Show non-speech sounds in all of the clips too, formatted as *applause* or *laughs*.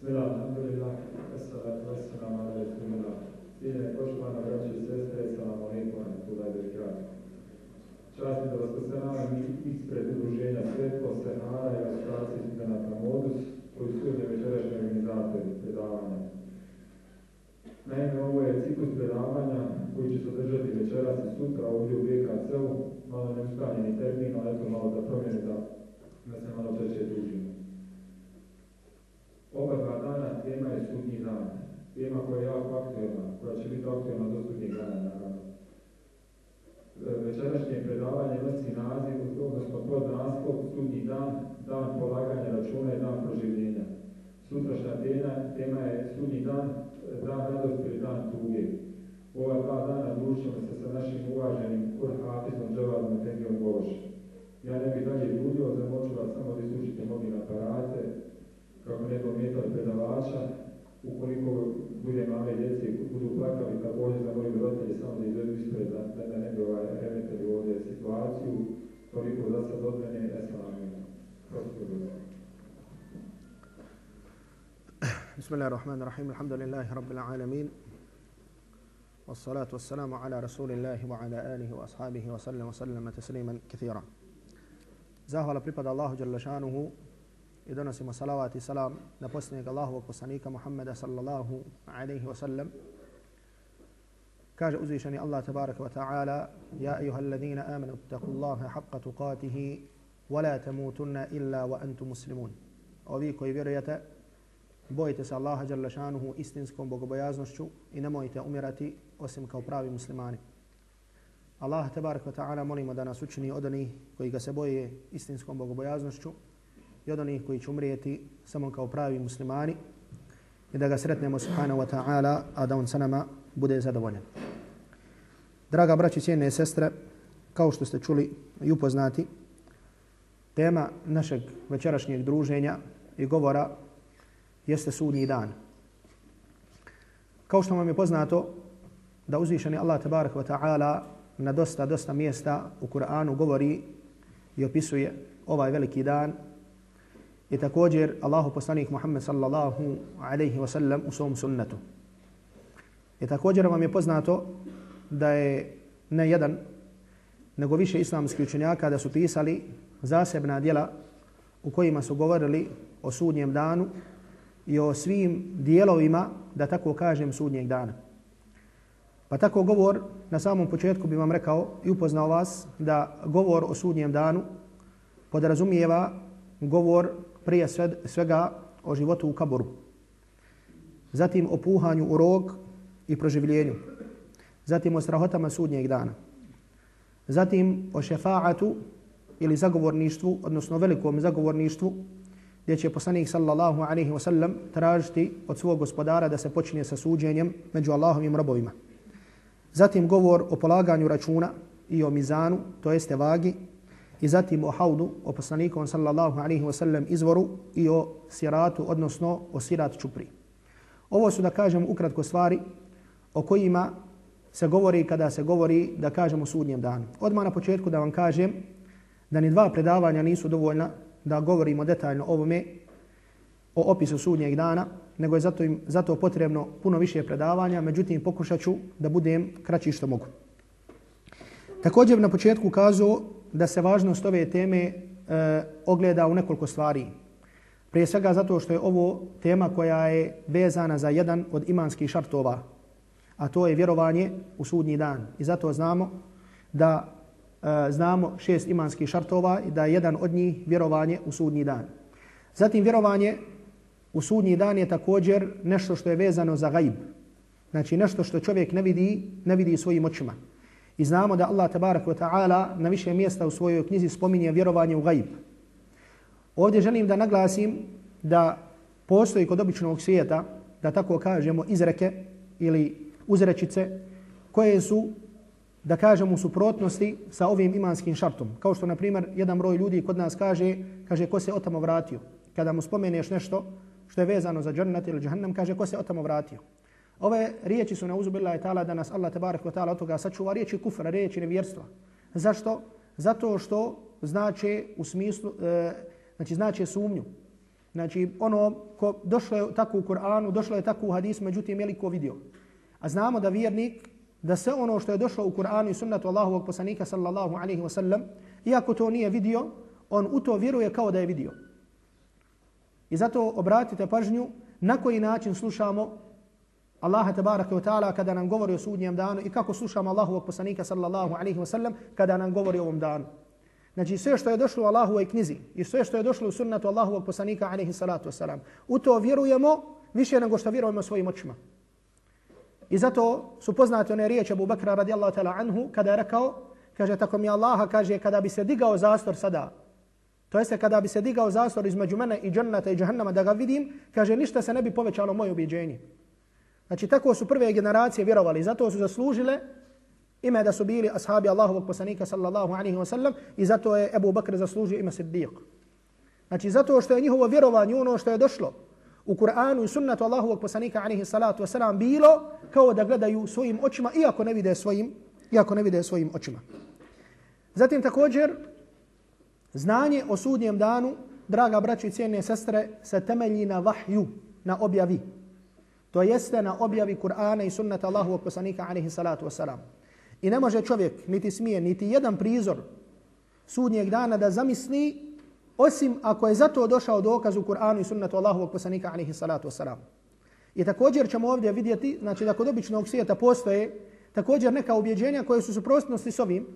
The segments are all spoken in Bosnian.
Bismillah, assalatu wassalamu ala rasulillah. Cijene poštovana braće i sestre, salamu alaikum wa rahmatullahi wa barakatuh. Čast da vas posenavam ispred udruženja Svetlo, Senara i Asociacije studenta Modus, koji su večerašnji organizatori predavanja. Naime, ovo je ciklus predavanja koji će se održati večeras i sutra ovdje u BKC-u, malo neustanjeni termin, ali eto malo da promjene da, da se malo češće družimo. Oba dva dana tema je sudnji dan. Tema koja je jako aktualna, koja će biti aktualna do sudnjeg dana, naravno. E, večerašnje predavanje nosi naziv, odnosno pod naslov Sudnji dan, dan polaganja računa i dan proživljenja. Sutrašnja tema, tema je Sudnji dan, dan radosti ili dan tuge. Ova dva dana družimo se sa našim uvaženim Kurhafizom Džavadom Tengijom Boš. Ja ne bih dalje ljudio, zamoću vas samo da islučite mobilne aparate, kako neko metar predavača, ukoliko bude male djece i budu plakali, također za moji roditelji samo da izvedu ispred, da, da, ne bi ovaj remetili ovdje situaciju, toliko za sad od mene, esalam, بسم الله الرحمن الرحيم الحمد لله رب العالمين والصلاة والسلام على رسول الله وعلى آله وأصحابه وسلم وسلم تسليما كثيرا زاهو لبريباد الله جل شانه i donosimo salavat i salam na posljednjeg Allahovog poslanika Muhammeda sallallahu alaihi wa sallam. Kaže uzvišeni Allah tabaraka wa ta'ala Ja ayuha alladhina amanu taku Allahe haqqa tuqatihi wa la tamutunna illa wa antu muslimun. Ovi koji vjerujete, bojite se Allaha jalla šanuhu istinskom bogobojaznošću i nemojte umirati osim kao pravi muslimani. Allah tabaraka wa ta'ala molimo da nas učini od onih koji ga se boje istinskom bogobojaznošću i od onih koji će umrijeti samo kao pravi muslimani i da ga sretnemo subhanahu wa ta'ala, a da on sa nama bude zadovoljen. Draga braći i cijene sestre, kao što ste čuli i upoznati, tema našeg večerašnjeg druženja i govora jeste sudnji dan. Kao što vam je poznato, da uzvišeni Allah tabarak wa ta'ala na dosta, dosta mjesta u Kur'anu govori i opisuje ovaj veliki dan i također Allahu poslanik Muhammed sallallahu alaihi wa sallam u svom sunnetu. I također vam je poznato da je ne jedan, nego više islamskih učenjaka da su pisali zasebna djela u kojima su govorili o sudnjem danu i o svim dijelovima, da tako kažem, sudnjeg dana. Pa tako govor na samom početku bi vam rekao i upoznao vas da govor o sudnjem danu podrazumijeva govor prije svega o životu u kaboru. Zatim o puhanju u rog i proživljenju. Zatim o strahotama sudnjeg dana. Zatim o šefaatu ili zagovorništvu, odnosno velikom zagovorništvu, gdje će poslanik sallallahu alaihi wasallam tražiti od svog gospodara da se počinje sa suđenjem među Allahovim robovima. Zatim govor o polaganju računa i o mizanu, to jeste vagi, i zatim o haudu, o poslanikom sallallahu alaihi wa sallam izvoru i o siratu, odnosno o sirat čupri. Ovo su da kažem ukratko stvari o kojima se govori kada se govori da kažemo sudnjem danu. Odmah na početku da vam kažem da ni dva predavanja nisu dovoljna da govorimo detaljno o ovome, o opisu sudnjeg dana, nego je zato, im, zato potrebno puno više predavanja, međutim pokušat ću da budem kraći što mogu. Također na početku kazao da se važnost ove teme e, ogleda u nekoliko stvari. Prije svega zato što je ovo tema koja je vezana za jedan od imanskih šartova, a to je vjerovanje u sudnji dan. I zato znamo da e, znamo šest imanskih šartova i da je jedan od njih vjerovanje u sudnji dan. Zatim vjerovanje u sudnji dan je također nešto što je vezano za gajb. Znači nešto što čovjek ne vidi, ne vidi svojim očima. I znamo da Allah tabarak wa ta'ala na više mjesta u svojoj knjizi spominje vjerovanje u gaib. Ovdje želim da naglasim da postoji kod običnog svijeta, da tako kažemo, izreke ili uzrečice koje su, da kažemo, suprotnosti sa ovim imanskim šartom. Kao što, na primjer, jedan broj ljudi kod nas kaže, kaže, ko se otamo vratio? Kada mu spomeneš nešto što je vezano za džernat ili džahannam, kaže, ko se otamo vratio? Ove riječi su neuzubila i ta'ala da nas Allah tabarak wa ta'ala od toga sačuva riječi kufra, riječi nevjerstva. Zašto? Zato što znači u smislu, e, znači znači sumnju. Znači, ono ko došlo je tako u Kur'anu, došlo je tako u hadisu, međutim, je li ko vidio? A znamo da vjernik, da sve ono što je došlo u Kur'anu i sunnatu Allahovog poslanika sallallahu alaihi wa sallam, iako to nije vidio, on u to vjeruje kao da je vidio. I zato obratite pažnju na koji način slušamo Allaha tabaraka wa ta'ala kada nam govori o sudnjem danu i kako slušamo Allahovog poslanika sallallahu alaihi wa sallam kada nam govori o ovom danu. Znači sve što je došlo u Allahovoj knjizi i sve što je došlo u sunnatu Allahovog poslanika alaihi salatu wasalam, u to vjerujemo više nego što vjerujemo svojim očima. I zato su poznate one riječi Abu Bakra radijallahu ta'ala anhu kada je rekao, kaže tako mi Allaha, kaže kada bi se digao zastor sada, to jeste kada bi se digao zastor između mene i džennata i džahannama da ga vidim, kaže ništa se ne bi povećalo moje objeđenje. Znači tako su prve generacije vjerovali, zato su zaslužile ime da su bili ashabi Allahovog poslanika sallallahu alaihi wa sallam i zato je Ebu Bakr zaslužio ime Siddiq. Znači zato što je njihovo vjerovanje ono što je došlo u Kur'anu i sunnatu Allahovog poslanika alaihi salatu wa bilo kao da gledaju svojim očima iako ne vide svojim, iako ne vide svojim očima. Zatim također znanje o sudnjem danu, draga braći i cijene sestre, se temelji na vahju, na objavi. To jeste na objavi Kur'ana i sunnata Allahu poslanika alaihi salatu wa sallam. I ne može čovjek niti smije, niti jedan prizor sudnjeg dana da zamisli osim ako je zato došao dokaz u Kur'anu i sunnatu Allahu poslanika alaihi salatu wasalam. I također ćemo ovdje vidjeti, znači da kod običnog svijeta postoje također neka ubjeđenja koje su suprostnosti s ovim.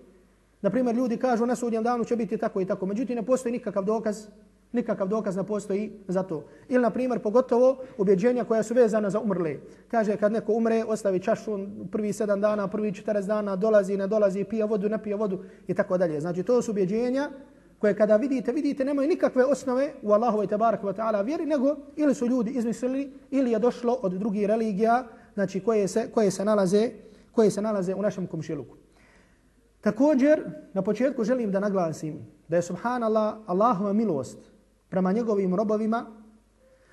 Naprimjer, ljudi kažu na sudnjem danu će biti tako i tako. Međutim, ne postoji nikakav dokaz nikakav dokaz ne postoji za to. Ili, na primjer, pogotovo ubjeđenja koja su vezana za umrle. Kaže, kad neko umre, ostavi čašu prvi sedam dana, prvi četirest dana, dolazi, ne dolazi, pije vodu, ne pije vodu i tako dalje. Znači, to su ubjeđenja koje kada vidite, vidite, nemaju nikakve osnove u Allahu i tabarak wa ta'ala vjeri, nego ili su ljudi izmislili, ili je došlo od drugih religija, znači koje se, koje se, nalaze, koje se nalaze u našem komšiluku. Također, na početku želim da naglasim da je subhanallah Allahova milost prema njegovim robovima,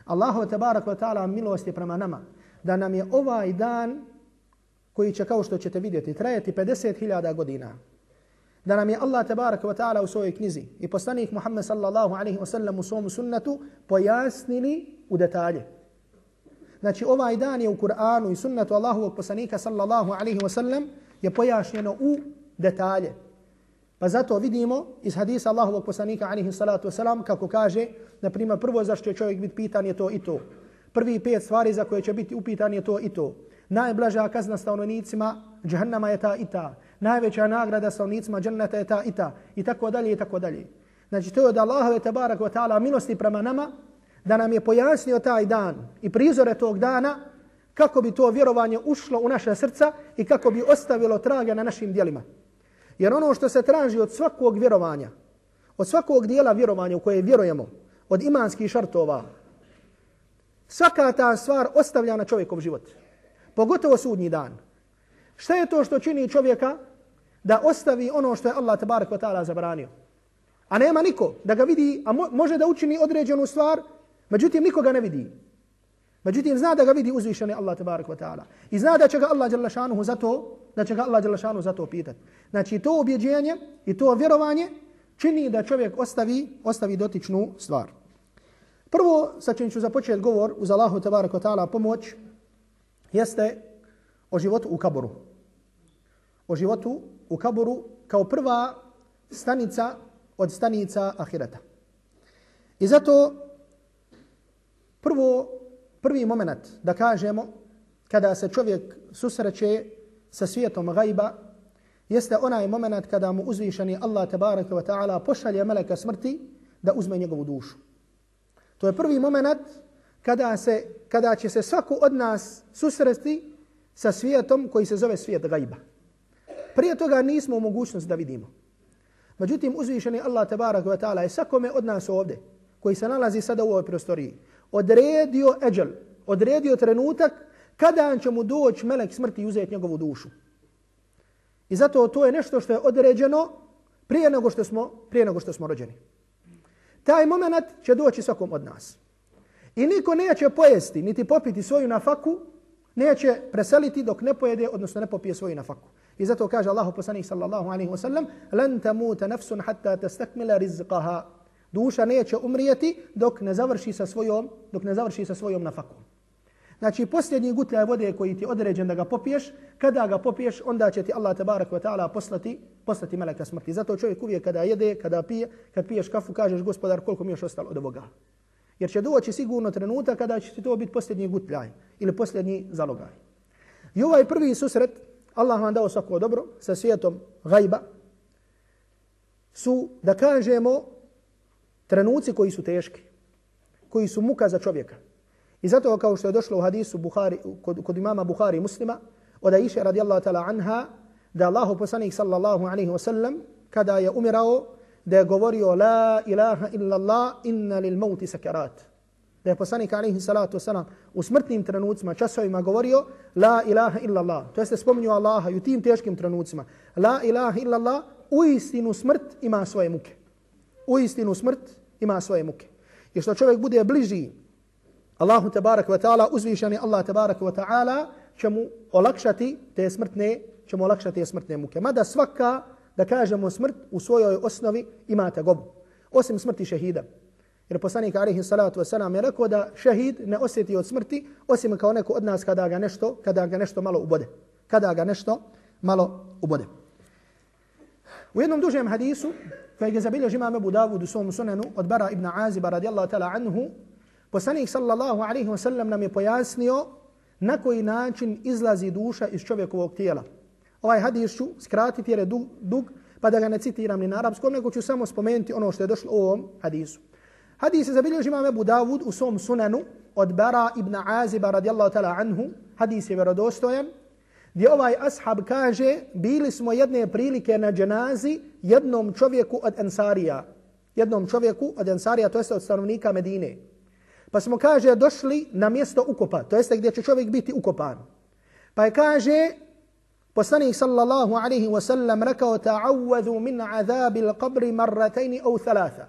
Allahu tabarak wa ta'ala milost je prema nama. Da nam je ovaj dan koji će, kao što ćete vidjeti, trajati 50.000 godina. Da nam je Allah tabarak wa ta'ala u svojoj knjizi i poslanik Muhammed sallallahu alaihi wa sallam u svom sunnetu pojasnili u detalje. Znači ovaj dan je u Kur'anu i sunnetu Allahovog poslanika sallallahu alaihi wa sallam je pojašnjeno u detalje. Pa zato vidimo iz hadisa Allahovog poslanika alihi salatu wasalam kako kaže, na primjer, prvo za što će čovjek biti pitan je to i to. Prvi pet stvari za koje će biti upitan je to i to. Najblaža kazna stanovnicima džahannama je ta i ta. Najveća nagrada stanovnicima džannata je ta i ta. I tako dalje i tako dalje. Znači to je od Allahove tabarak wa ta'ala milosti prema nama da nam je pojasnio taj dan i prizore tog dana kako bi to vjerovanje ušlo u naše srca i kako bi ostavilo trage na našim dijelima. Jer ono što se traži od svakog vjerovanja, od svakog dijela vjerovanja u koje vjerujemo, od imanskih šartova, svaka ta stvar ostavlja na čovjekov život. Pogotovo sudnji dan. Šta je to što čini čovjeka da ostavi ono što je Allah tabarak wa ta'ala zabranio? A nema niko da ga vidi, a može da učini određenu stvar, međutim nikoga ne vidi. Međutim, zna da ga vidi uzvišeni Allah tabarak wa ta'ala. I zna da će ga Allah jalla šanuhu za to, da će ga Allah Đelešanu za to pitat. Znači, to objeđenje i to vjerovanje čini da čovjek ostavi, ostavi dotičnu stvar. Prvo, sa čim ću započeti govor uz Allahu tabaraka ta'ala pomoć, jeste o životu u kaboru. O životu u kaboru kao prva stanica od stanica ahireta. I zato prvo prvi moment da kažemo kada se čovjek susreće sa svijetom gajba jeste onaj moment kada mu uzvišeni Allah tabaraka wa ta'ala pošalje meleka smrti da uzme njegovu dušu. To je prvi moment kada, se, kada će se svako od nas susresti sa svijetom koji se zove svijet gajba. Prije toga nismo u mogućnosti da vidimo. Međutim, uzvišeni Allah tabaraka wa ta'ala je svakome od nas ovdje koji se nalazi sada u ovoj prostoriji odredio eđel, odredio trenutak kada će mu doći melek smrti i uzeti njegovu dušu. I zato to je nešto što je određeno prije nego što smo, prije nego što smo rođeni. Taj moment će doći svakom od nas. I niko neće pojesti, niti popiti svoju nafaku, neće preseliti dok ne pojede, odnosno ne popije svoju nafaku. I zato kaže Allah poslanik sallallahu alaihi wasallam, لن تموت نفس حتى تستكمل رزقها. Duša neće umrijeti dok ne završi sa svojom, dok ne završi sa svojom nafakom. Znači, posljednji gutljaj vode koji ti određen da ga popiješ, kada ga popiješ, onda će ti Allah tabarak wa ta'ala poslati, poslati meleka smrti. Zato čovjek uvijek kada jede, kada pije, kad piješ kafu, kažeš gospodar koliko mi još ostalo od ovoga. Jer će doći sigurno trenutak kada će ti to biti posljednji gutljaj ili posljednji zalogaj. I ovaj prvi susret, Allah vam dao svako dobro sa svijetom gajba, su, da kažemo, trenuci koji su teški, koji su muka za čovjeka. I zato kao što je došlo u hadisu Buhari, kod, kod imama Buhari muslima, od Aisha radijallahu ta'ala anha, da Allahu poslanik sallallahu alaihi wasallam, kada je umirao, da je govorio la ilaha illa Allah, inna lil mauti sakarat. Da je poslanik alaihi salatu wasalam u smrtnim trenucima, časovima govorio la ilaha illa Allah. To jeste spominio Allaha i u tim teškim trenucima. La ilaha illa Allah, u istinu smrt ima svoje muke. U istinu smrt ima svoje muke. I što čovjek bude bliži Allahu tabarak wa ta'ala, uzvišeni Allah tabarak wa ta'ala, će mu olakšati te smrtne, će mu olakšati te smrtne muke. Mada svaka, da kažemo smrt, u svojoj osnovi ima tegobu. Osim smrti šehida. Jer poslanik alaihi salatu wa salam je rekao da šehid ne osjeti od smrti, osim kao neko od nas kada ga nešto, kada ga nešto malo ubode. Kada ga nešto malo ubode. U jednom dužem hadisu, kojeg je zabilježi imam Abu Davud u svom sunanu od Bara ibn Aziba radijallahu ta'ala anhu, poslanik sallallahu alaihi wa sallam nam je pojasnio na koji način izlazi duša iz čovjekovog tijela. Ovaj hadis ću skratiti jer je dug, dug pa da ga ne citiram ni na arapskom, nego ću samo spomenuti ono što je došlo u ovom hadisu. Hadis je zabilježi imam Abu Davud u svom sunanu od Bara ibn Aziba radijallahu ta'ala anhu. Hadis je vjerodostojan gdje ovaj ashab kaže bili smo jedne prilike na dženazi jednom čovjeku od Ensarija. Jednom čovjeku od Ensarija, to jeste od stanovnika Medine. Pa smo, kaže, došli na mjesto ukopa, to jeste gdje će čovjek biti ukopan. Pa je, kaže, poslanik sallallahu alaihi wa sallam rekao ta'awadu min azabil qabri marratajni au thalatha.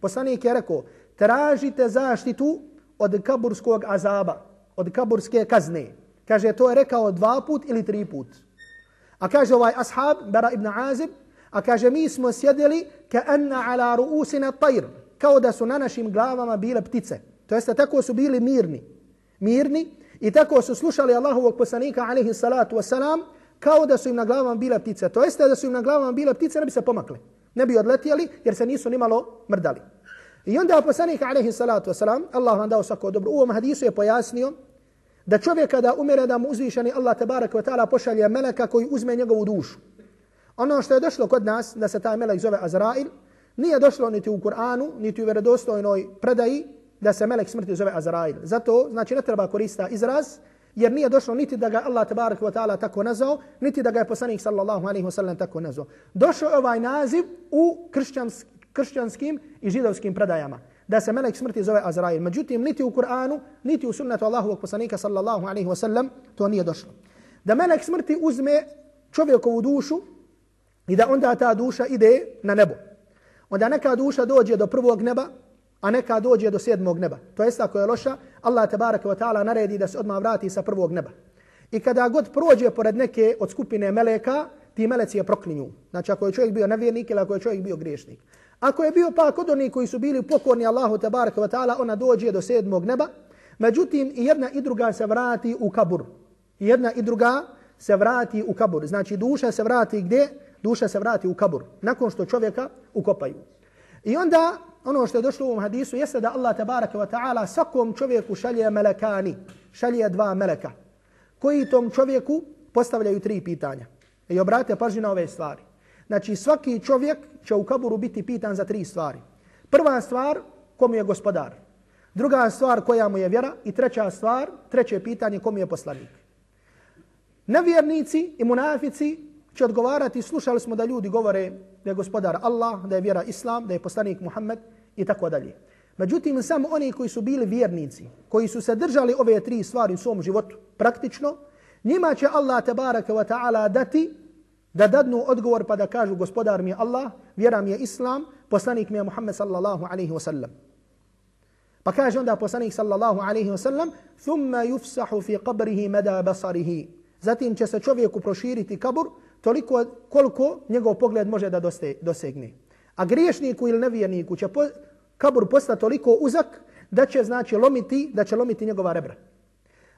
Poslanik je rekao, tražite zaštitu od kaburskog azaba, od kaburske kazne. Kaže, to je rekao dva put ili tri put. A kaže ovaj ashab, Bara ibn Azib, a kaže, mi smo sjedili ka anna ala ruusina tajr, kao da su na našim glavama bile ptice. To jeste, tako su bili mirni. Mirni i tako su slušali Allahovog poslanika, alaihi salatu wasalam, kao da su im na glavama bile ptice. To jeste, da su im na glavama bile ptice, ne bi se pomakli. Ne bi odletjeli, jer se nisu nimalo mrdali. I onda poslanik, alaihi salatu wasalam, Allah vam dao svako dobro, u ovom hadisu je pojasnio da čovjek kada umire da mu uzvišeni Allah tabarak wa ta'ala pošalje meleka koji uzme njegovu dušu. Ono što je došlo kod nas, da se taj melek zove Azrail, nije došlo niti u Kur'anu, niti u verodostojnoj predaji da se melek smrti zove Azrail. Zato, znači, ne treba korista izraz, jer nije došlo niti da ga Allah tabarak wa ta'ala tako nazvao, niti da ga je poslanik sallallahu alaihi wa sallam tako nazvao. Došao je ovaj naziv u kršćans, kršćanskim i židovskim predajama da se melek smrti zove Azrail. Međutim, niti u Kur'anu, niti u sunnetu Allahovog poslanika sallallahu alaihi wa sallam, to nije došlo. Da melek smrti uzme čovjekovu dušu i da onda ta duša ide na nebo. Onda neka duša dođe do prvog neba, a neka dođe do sedmog neba. To jest ako je loša, Allah tabaraka wa ta'ala naredi da se odmah vrati sa prvog neba. I kada god prođe pored neke od skupine meleka, ti meleci je proklinju. Znači ako je čovjek bio nevjernik ili ako je čovjek bio griješnik. Ako je bio pa kod onih koji su bili pokorni Allahu tabaraka wa ta'ala, ona dođe do sedmog neba. Međutim, i jedna i druga se vrati u kabur. I jedna i druga se vrati u kabur. Znači, duša se vrati gdje? Duša se vrati u kabur. Nakon što čovjeka ukopaju. I onda, ono što je došlo u ovom hadisu, jeste da Allah tabaraka wa ta'ala svakom čovjeku šalje melekani. Šalje dva meleka. Koji tom čovjeku postavljaju tri pitanja. I obratite pažnju na ove stvari. Znači svaki čovjek će u kaburu biti pitan za tri stvari. Prva stvar, kom je gospodar. Druga stvar, koja mu je vjera. I treća stvar, treće pitanje, kom je poslanik. Nevjernici i munafici će odgovarati, slušali smo da ljudi govore da je gospodar Allah, da je vjera Islam, da je poslanik Muhammed i tako dalje. Međutim, samo oni koji su bili vjernici, koji su se držali ove tri stvari u svom životu praktično, njima će Allah tabaraka wa ta'ala dati da dadnu odgovor pa da kažu gospodar mi je Allah, vjera mi je Islam, poslanik mi je Muhammed sallallahu alaihi wa sallam. Pa kaže onda poslanik sallallahu alaihi wa sallam, thumma yufsahu fi qabrihi mada basarihi. Zatim će se čovjeku proširiti kabur toliko koliko njegov pogled može da dosegne. A griješniku ili nevijeniku će po, kabur postati toliko uzak da će znači lomiti, da će lomiti njegova rebra.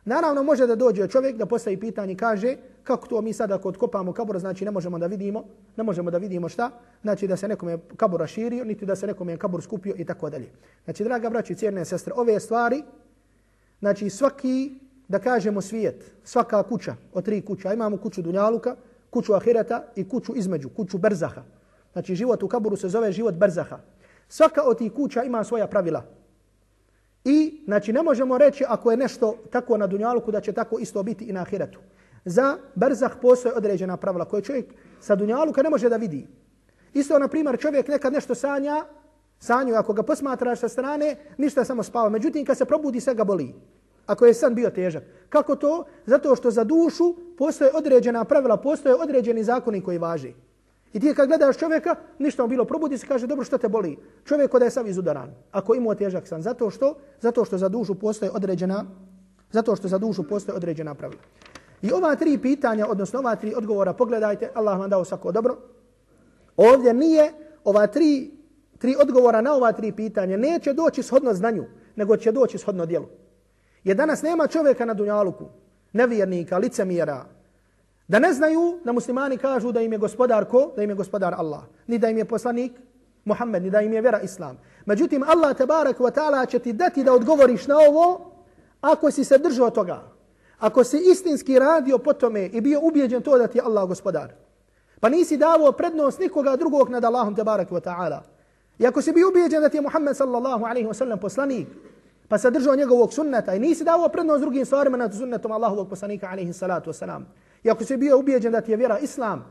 Naravno može da dođe čovjek da postavi pitanje i kaže kako to mi sada ako odkopamo kabura znači ne možemo da vidimo, ne možemo da vidimo šta, znači da se nekome kabur raširio, niti da se nekome kabur skupio i tako dalje. Znači draga braći i cijerne sestre, ove stvari, znači svaki, da kažemo svijet, svaka kuća od tri kuća, imamo kuću Dunjaluka, kuću Ahireta i kuću između, kuću Berzaha. Znači život u kaburu se zove život Berzaha. Svaka od tih kuća ima svoja pravila. I znači ne možemo reći ako je nešto tako na dunjaluku da će tako isto biti i na ahiretu. Za brzah postoje određena pravila koje čovjek sa dunjaluka ne može da vidi. Isto na primjer čovjek nekad nešto sanja, sanju ako ga posmatraš sa strane, ništa samo spava. Međutim kad se probudi sve ga boli. Ako je san bio težak. Kako to? Zato što za dušu postoje određena pravila, postoje određeni zakoni koji važi. I ti kad gledaš čovjeka, ništa mu bilo, probudi se, kaže, dobro, što te boli? Čovjek kod je sav izudaran. Ako imao težak san. Zato što? Zato što za dušu postoje određena, zato što za dušu postoje određena pravila. I ova tri pitanja, odnosno ova tri odgovora, pogledajte, Allah vam dao svako dobro. Ovdje nije ova tri, tri odgovora na ova tri pitanja, neće doći shodno znanju, nego će doći shodno djelu. Jer danas nema čovjeka na dunjaluku, nevjernika, licemjera, Da ne znaju da muslimani kažu da im je gospodar ko? Da im je gospodar Allah. Ni da im je poslanik Muhammed, ni da im je vera Islam. Međutim, Allah tabarak wa ta'ala će ti dati da odgovoriš na ovo ako si se držao toga. Ako si istinski radio po tome i bio ubijeđen to da ti je Allah gospodar. Pa nisi davao prednost nikoga drugog nad Allahom tabarak wa ta'ala. I ako si bio ubijeđen da ti je Muhammed sallallahu alaihi wa sallam poslanik, pa se držao njegovog sunneta i nisi davao prednost drugim stvarima nad sunnetom Allahovog poslanika alaihi salatu wa salam. I ako si bio ubijeđen da ti je vjera islam,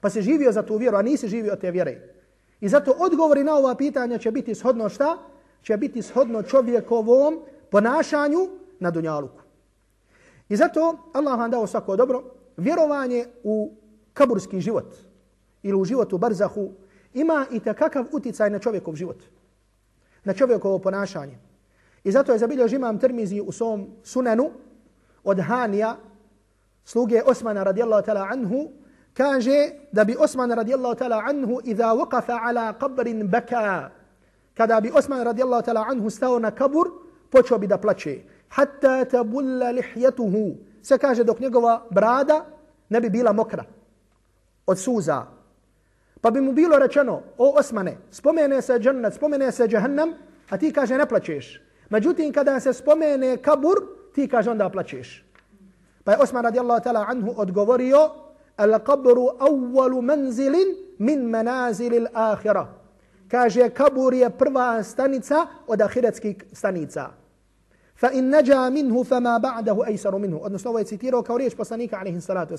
pa si živio za tu vjeru, a nisi živio te vjere. I zato odgovori na ova pitanja će biti shodno šta? Će biti shodno čovjekovom ponašanju na dunjaluku. I zato Allah vam dao svako dobro. Vjerovanje u kaburski život ili u život u barzahu ima i takakav uticaj na čovjekov život. Na čovjekovo ponašanje. I zato je zabilježi imam termizi u svom sunenu od Hanija sluge Osmana radijallahu ta'ala anhu, kaže da bi Osman radijallahu ta'ala anhu idha waqafa ala qabrin baka, kada bi Osman radijallahu ta'ala anhu stao na kabur, počeo bi da plače. Hatta tabulla lihjatuhu. Se kaže dok njegova brada ne bi bila mokra od suza. Pa bi mu bilo rečeno, o Osmane, spomene se džennet, spomene se džahannam, a ti kaže ne plačeš. Međutim, kada se spomene kabur, ti kaže onda plačeš. Pa je Osman radijallahu ta'ala anhu odgovorio al qabru awwalu manzilin min manazilil ahira. akhirah. Kaže kabur je prva stanica od ahiretskih stanica. Fa in naja minhu fama ba'dahu ejsaru minhu. Odnosno ovo je citirao kao riječ poslanika alejhi salatu.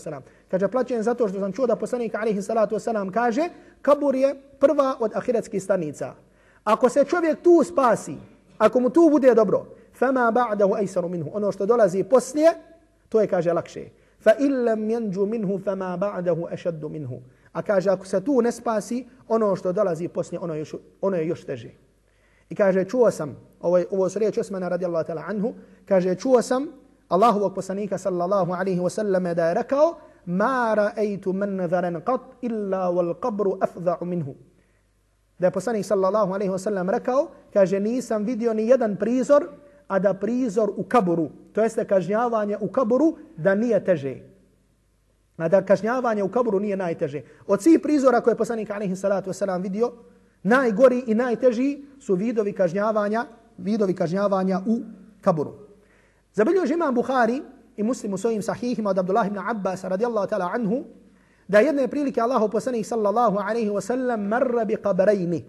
Kaže plaćen zato što sam čuo da poslanik alejhi salatu vesselam kaže kabur je prva od ahiretskih stanica. Ako se čovjek tu spasi, ako mu tu bude dobro, fama ba'dahu ejsaru minhu. Ono što dolazi poslije To je, kaže, lakše. Fa illam yanju minhu fama ba'dahu ashaddu minhu. A kaže, ako se tu ne spasi, ono što dolazi poslije, ono, još, ono je još teže. I kaže, čuo sam, ovo, ovo su riječ Osmana radijallahu ta'ala anhu, kaže, čuo sam Allahovog poslanika sallallahu alaihi wa sallam da je rekao, ma ra'aytu manzaran qat illa wal qabru afdha'u minhu. Da je poslanik sallallahu alaihi wa sallam rekao, kaže, nisam vidio ni jedan prizor a da prizor u kaburu, to jeste kažnjavanje u kaburu, da nije teže. A da kažnjavanje u kaburu nije najteže. Od svih prizora koje je poslanik alaihi salatu wasalam vidio, najgori i najteži su vidovi kažnjavanja, vidovi kažnjavanja u kaburu. Zabilio imam Bukhari i muslim u svojim sahihima od Abdullah ibn Abbas radijallahu ta'ala anhu, da jedne prilike Allahu poslanik sallallahu alaihi wasallam marra bi qabrajni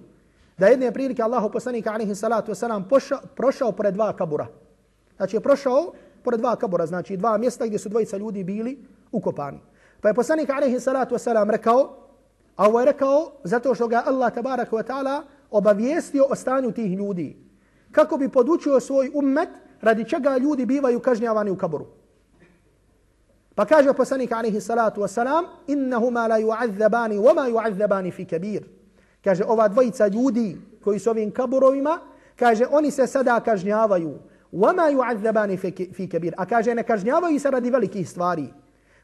da jedne prilike Allahu poslanika alaihi salatu vesselam prošao pored dva kabura. Znači je prošao pored dva kabura, znači dva mjesta gdje su dvojica ljudi bili ukopani. Pa je poslanik alaihi salatu vesselam rekao, a ovo je rekao zato što ga Allah tabaraka wa ta'ala obavijestio o stanju tih ljudi. Kako bi podučio svoj ummet radi čega ljudi bivaju kažnjavani u kaburu. Pa kaže poslanik alaihi salatu vesselam, innahuma la yu'adzabani wama ma fi kabir. Kaže, ova dvojica ljudi koji su ovim kaburovima, kaže, oni se sada kažnjavaju. وَمَا يُعَذَّبَانِ فِي كَبِيرِ A kaže, ne kažnjavaju se radi velikih stvari.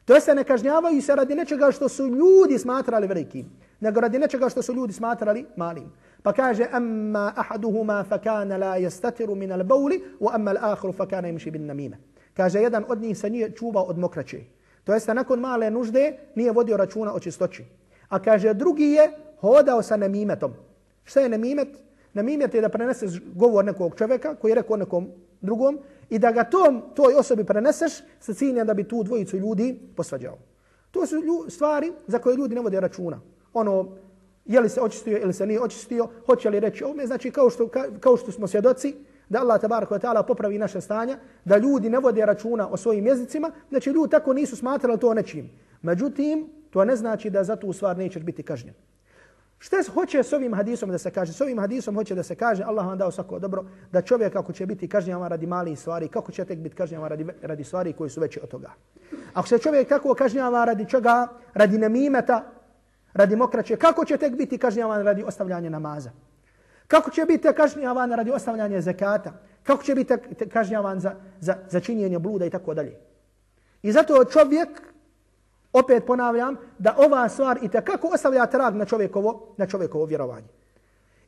To jeste, ne kažnjavaju se radi nečega što su ljudi smatrali velikim. nego radi nečega što su ljudi smatrali malim. Pa kaže, amma ahaduhuma fa kana la yastatiru min al-bawli wa amma al-akharu fa kana yamshi bin namima. Kaže, jedan od njih se nije čuvao od mokraće. To jest, nakon male nužde nije vodio računa o čistoći. A kaže, drugi je hodao sa namimetom. Šta je namimet? Namimet je da preneseš govor nekog čovjeka koji je rekao nekom drugom i da ga tom, toj osobi preneseš sa ciljem da bi tu dvojicu ljudi posvađao. To su stvari za koje ljudi ne vode računa. Ono, je li se očistio ili se nije očistio, hoće li reći ovome, znači kao što, kao što smo svjedoci, da Allah tabaraka wa ta'ala popravi naše stanja, da ljudi ne vode računa o svojim jezicima, znači ljudi tako nisu smatrali to nečim. Međutim, to ne znači da za tu stvar nećeš biti kažnjen. Šta hoće s ovim hadisom da se kaže? S ovim hadisom hoće da se kaže, Allah vam dao svako dobro, da čovjek kako će biti kažnjavan radi malih stvari, kako će tek biti kažnjavan radi, radi stvari koji su veće od toga. Ako se čovjek tako kažnjava radi čega? Radi nemimeta, radi mokraće, kako će tek biti kažnjavan radi ostavljanja namaza? Kako će biti kažnjavan radi ostavljanja zakata? Kako će biti kažnjavan za, za, za činjenje bluda i tako dalje? I zato čovjek, opet ponavljam, da ova stvar i kako ostavlja trag na čovjekovo, na čovjekovo vjerovanje.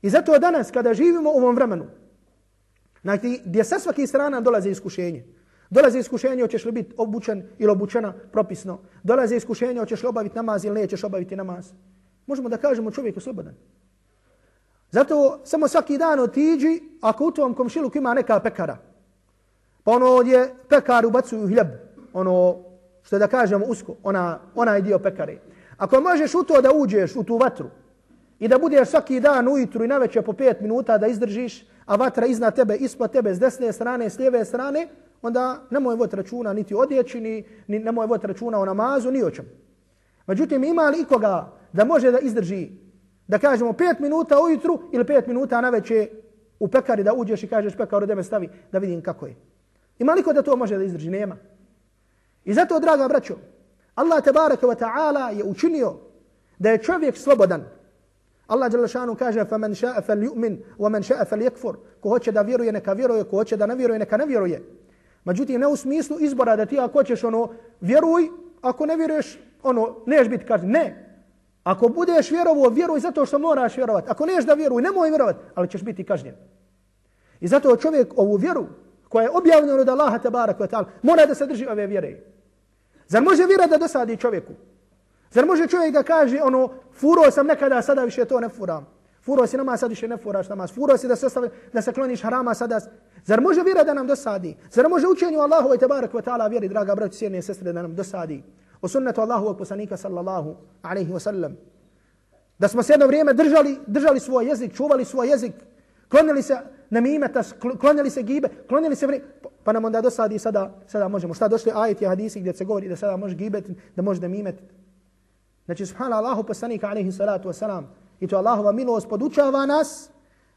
I zato danas, kada živimo u ovom vremenu, znači, gdje sa svaki strana dolaze iskušenje, Dolaze iskušenje, hoćeš li biti obučen ili obučena propisno. Dolaze iskušenje, hoćeš li obaviti namaz ili nećeš obaviti namaz. Možemo da kažemo čovjeku slobodan. Zato samo svaki dan otiđi, ako u tvom komšiluku ima neka pekara. Pa ono gdje pekari ubacuju hljeb, ono što da kažemo usko, ona, onaj dio pekare. Ako možeš u to da uđeš u tu vatru i da budeš svaki dan ujutru i naveće po pet minuta da izdržiš, a vatra iznad tebe, ispod tebe, s desne strane, s lijeve strane, onda nemoj vod računa niti odjeći, ni, ni nemoj vod računa o namazu, ni o čem. Međutim, ima li ikoga da može da izdrži, da kažemo pet minuta ujutru ili pet minuta na u pekari da uđeš i kažeš pekaru da me stavi da vidim kako je. Ima li ko da to može da izdrži? Nema. I zato, draga braćo, Allah tebareke wa ta'ala je učinio da je čovjek slobodan. Allah dželle šanu kaže: "Faman sha'a falyu'min wa man sha'a falyakfur." Ko hoće da vjeruje neka vjeruje, ko hoće da ne vjeruje neka ne vjeruje. Međutim, ne u smislu izbora da ti ako hoćeš ono, vjeruj, ako ne vjeruješ, ono, neš biti kažnjen. Ne. Ako budeš vjerovao, vjeruj zato što moraš vjerovati. Ako neš da vjeruj, nemoj vjerovati, ali ćeš biti kažnjen. I zato čovjek ovu vjeru, koja je objavljena od Allaha tabarak wa ta'ala, mora da se drži ove vjere. Zar može vjera da dosadi čovjeku? Zar može čovjek da kaže, ono, furo sam nekada, sada više to ne furam. Furo si namaz, sad više ne furaš namaz. Furo si da se, ostavi, da se kloniš harama, sada Zar može vjera da nam dosadi? Zar može učenju Allahu i tabarak wa ta'ala vjeri, draga braći, i sestre, da nam dosadi? O sunnetu Allahu wa poslanika sallallahu alaihi wa sallam. Da smo se jedno vrijeme držali, držali svoj jezik, čuvali svoj jezik, klonili se namimeta, klonili se gibe, klonili se vrijeme, pa, pa nam onda dosadi sada, sada možemo. Šta došli ajeti hadisi gdje se govori da sada može gibet, da može namimet. Znači, subhana Allahu poslanika alaihi salatu wasalam. i to Allahova milost podučava nas,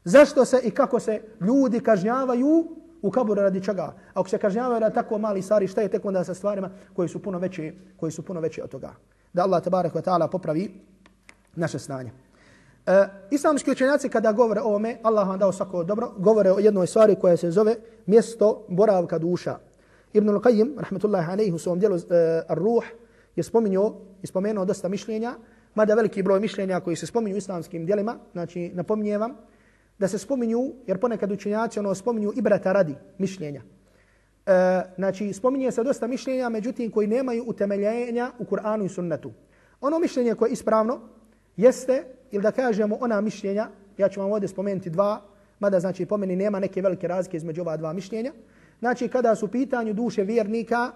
Zašto se i kako se ljudi kažnjavaju u kaburu radi čega? Ako se kažnjavaju radi tako mali stvari, šta je tek onda sa stvarima koji su puno veće, koji su puno veće od toga? Da Allah tabarak wa ta'ala popravi naše snanje. E, islamski učenjaci kada govore o ome, Allah vam dao svako dobro, govore o jednoj stvari koja se zove mjesto boravka duša. Ibn al-Qayyim, rahmetullahi alaihi, u svom dijelu e, Ar-Ruh, je spominio, je spomenuo dosta mišljenja, mada veliki broj mišljenja koji se spominju u islamskim dijelima, znači napominje vam, da se spominju, jer ponekad učenjaci ono spominju ibrata radi mišljenja. E, znači, spominje se dosta mišljenja, međutim, koji nemaju utemeljenja u Kur'anu i sunnetu. Ono mišljenje koje je ispravno jeste, ili da kažemo ona mišljenja, ja ću vam ovdje spomenuti dva, mada znači po meni nema neke velike razlike između ova dva mišljenja. Znači, kada su pitanju duše vjernika,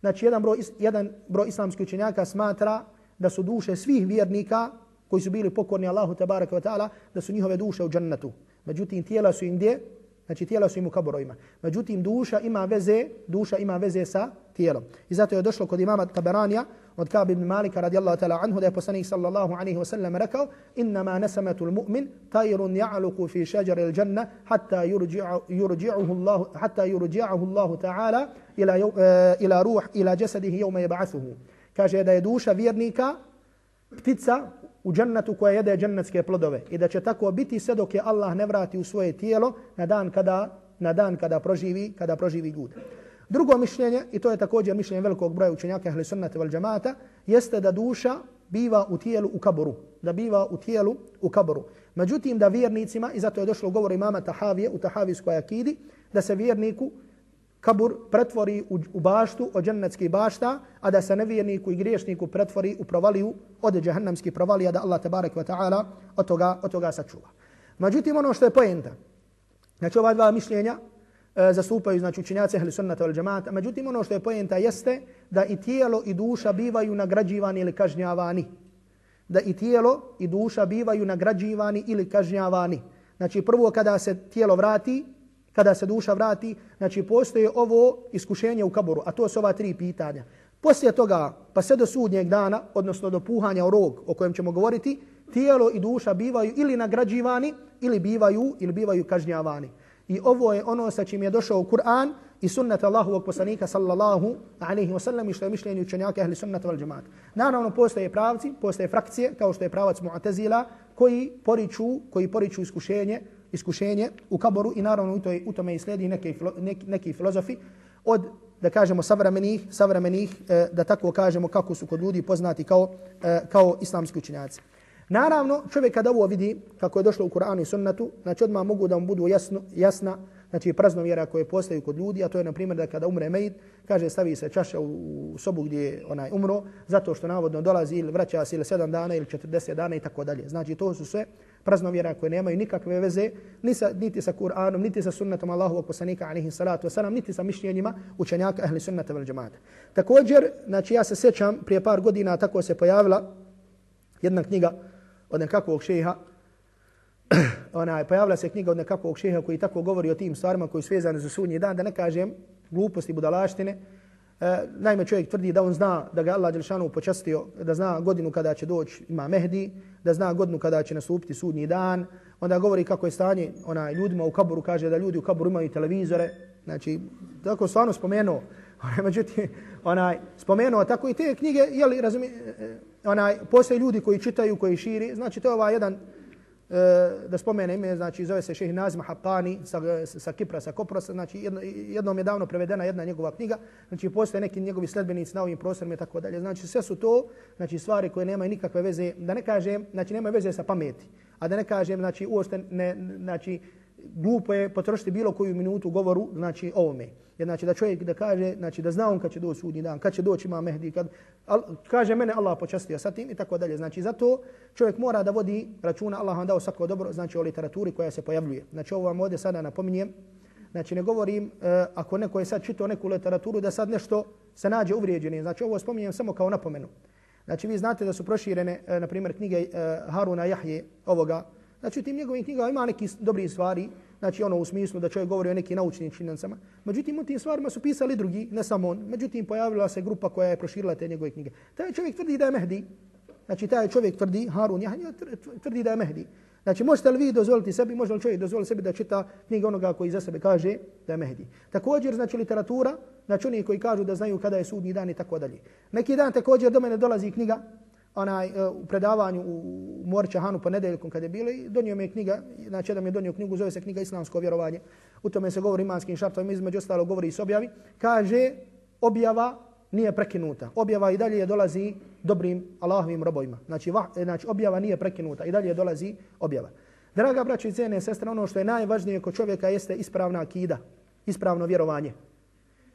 znači jedan broj, jedan broj islamskih učenjaka smatra da su duše svih vjernika koji su bili pokorni Allahu tabaraka wa ta'ala, da su njihove duše u džennetu. Međutim, tijela su im gdje? Znači, tijela su im u kaborovima. Međutim, duša ima veze, duša ima veze sa tijelom. I zato je došlo kod imama Taberanija, od Kaab ibn Malika radijallahu ta'ala anhu, da je poslanik sallallahu alaihi wa sallam rekao, innama nesamatul mu'min tajrun ja'luku fi šeđar il dženna, hatta yurji'uhu Allahu, hatta yurji'uhu Allahu ta'ala ila, uh, ila ruh, ila jasadihi jevme jeba'athuhu. Kaže da je duša vjernika, ptica u džennetu koja jede džennetske plodove i da će tako biti sve dok je Allah ne vrati u svoje tijelo na dan kada na dan kada proživi kada proživi ljud. Drugo mišljenje i to je također mišljenje velikog broja učenjaka ehli sunnata vel džamata, jeste da duša biva u tijelu u kaburu. da biva u tijelu u kaburu. Međutim, da vjernicima, i zato je došlo govor imama Tahavije u Tahavijskoj akidi, da se vjerniku kabur pretvori u, u baštu od džennetskih bašta, a da se nevjerniku i griješniku pretvori u provaliju od džahannamskih provalija, da Allah tabarak wa ta'ala od toga, od toga sačuva. Međutim, ono što je pojenta, znači ova dva mišljenja e, zastupaju znači, učinjaci ehli sunnata ili džemata, međutim, ono što je pojenta jeste da i tijelo i duša bivaju nagrađivani ili kažnjavani. Da i tijelo i duša bivaju nagrađivani ili kažnjavani. Znači, prvo kada se tijelo vrati, kada se duša vrati, znači postoje ovo iskušenje u kaboru, a to su ova tri pitanja. Poslije toga, pa sve do sudnjeg dana, odnosno do puhanja u rog o kojem ćemo govoriti, tijelo i duša bivaju ili nagrađivani, ili bivaju, ili bivaju kažnjavani. I ovo je ono sa čim je došao Kur'an i sunnet Allahovog poslanika sallallahu alaihi wa sallam i što je mišljenje učenjaka ahli sunnata wal džemata. Naravno, postoje pravci, postoje frakcije, kao što je pravac Mu'tazila, koji poriču, koji poriču iskušenje iskušenje u kaboru i naravno u, toj, u tome i slijedi neki, neki, neki filozofi od, da kažemo, savremenih, savremenih e, da tako kažemo kako su kod ljudi poznati kao, e, kao islamski učinjaci. Naravno, čovjek kada ovo vidi, kako je došlo u Kur'anu i sunnatu, znači odmah mogu da mu budu jasno, jasna znači prazno vjera koje postaju kod ljudi, a to je na primjer da kada umre mejit, kaže stavi se čaša u sobu gdje je onaj umro, zato što navodno dolazi ili vraća se ili 7 dana ili 40 dana i tako dalje. Znači to su sve praznovjera koje nemaju nikakve veze ni sa, niti sa Kur'anom, niti sa sunnetom Allahu poslanika alaihi salatu wasalam, niti sa mišljenjima učenjaka ahli sunnata vel džemata. Također, znači ja se sećam, prije par godina tako se pojavila jedna knjiga od nekakvog šeha, *clears throat* ona pojavila se knjiga od nekakvog šeha koji tako govori o tim stvarima koji su vezane za sudnji dan, da ne kažem gluposti, budalaštine. E, naime, čovjek tvrdi da on zna da ga Allah Đelšanu počastio, da zna godinu kada će doći ima Mehdi, da zna godinu kada će nastupiti sudnji dan. Onda govori kako je stanje ona, ljudima u kaburu, kaže da ljudi u kaburu imaju televizore. Znači, tako stvarno spomenuo. *laughs* Ono, međutim, onaj, spomenuo tako i te knjige, jeli, razumije, onaj, postoje ljudi koji čitaju, koji širi. Znači, to je ovaj jedan E, da spomene ime, znači zove se Šehi Nazim Haqqani sa, sa Kipra, sa Koprosa, znači jedno, jednom je davno prevedena jedna njegova knjiga, znači postoje neki njegovi sledbenici na ovim prostorima i tako dalje. Znači sve su to znači stvari koje nemaju nikakve veze, da ne kažem, znači nemaju veze sa pameti, a da ne kažem, znači uopšte ne, znači glupo je potrošiti bilo koju minutu govoru, znači ovome. Jer znači da čovjek da kaže, znači da zna on kad će doći sudnji dan, kad će doći ima Mehdi, kad al, kaže mene Allah počastio sa tim i tako dalje. Znači zato čovjek mora da vodi računa, Allah vam dao svako dobro, znači o literaturi koja se pojavljuje. Znači ovo vam ovdje sada napominjem, znači ne govorim uh, ako neko je sad čitao neku literaturu da sad nešto se nađe uvrijeđeni. Znači ovo spominjem samo kao napomenu. Znači vi znate da su proširene, uh, na primjer, knjige uh, Haruna Jahje ovoga, Znači, u tim njegovim knjigama ima neki dobri stvari, znači ono u smislu da čovjek govori o nekim naučnim činjenicama. Međutim, u tim stvarima su pisali drugi, ne samo on. Međutim, pojavila se grupa koja je proširila te njegove knjige. Taj čovjek tvrdi da je Mehdi. Znači, taj čovjek tvrdi, Harun Jahanja, tvrdi da je Mehdi. Znači, možete li vi dozvoliti sebi, može li čovjek dozvoliti sebi da čita knjige onoga koji za sebe kaže da je Mehdi. Također, znači, literatura, znači oni koji kažu da znaju kada je sudnji dan i tako dalje. Neki dan također do mene dolazi knjiga onaj, e, u predavanju u Morčahanu Hanu po kada je bilo i donio mi je knjiga, znači jedan mi je donio knjigu, zove se knjiga Islamsko vjerovanje. U tome se govori imanskim šartovima, između ostalo govori i s objavi. Kaže, objava nije prekinuta. Objava i dalje dolazi dobrim Allahovim robojima. Znači, va, e, znači objava nije prekinuta i dalje dolazi objava. Draga braćo i cijene sestre, ono što je najvažnije kod čovjeka jeste ispravna akida, ispravno vjerovanje.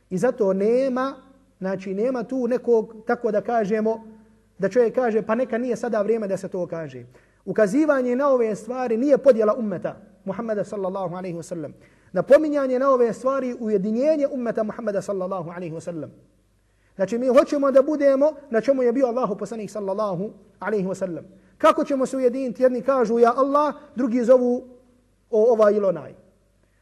I zato nema, znači nema tu nekog, tako da kažemo, da čovjek kaže pa neka nije sada vrijeme da se to kaže. Ukazivanje na ove stvari nije podjela ummeta Muhammeda sallallahu alaihi wa sallam. Napominjanje na ove stvari ujedinjenje ummeta Muhammeda sallallahu alaihi wa sallam. Znači mi hoćemo da budemo na čemu je bio Allahu poslanik sallallahu alaihi wa sallam. Kako ćemo se ujediniti? Jedni kažu ja Allah, drugi zovu o ova ili onaj.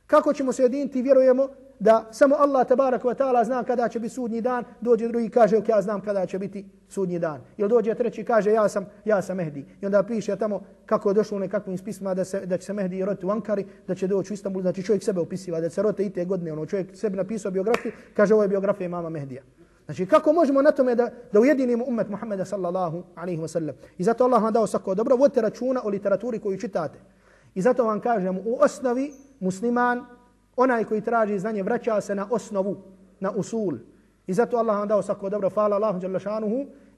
Kako ćemo se ujediniti? Vjerujemo da samo Allah tabarak wa ta'ala zna kada će biti sudnji dan, dođe drugi kaže ok, ja znam kada će biti sudnji dan. Ili dođe treći kaže ja sam, ja sam Mehdi. I onda piše tamo kako je došlo u nekakvim spisma da, se, da će se Mehdi roti u Ankari, da će doći u Istanbul, znači čovjek sebe opisiva, da se rote i te godine, ono čovjek sebi napisao biografiju, kaže ovo je biografija mama Mehdija. Znači kako možemo na tome da, da ujedinimo umet Muhammeda sallallahu alaihi wa sallam. I zato Allah vam dao sako dobro, vodite računa o literaturi koju čitate. I zato vam kažem, u osnovi musliman onaj koji traži znanje vraća se na osnovu, na usul. I zato Allah vam dao svako dobro, fala Allahu jalla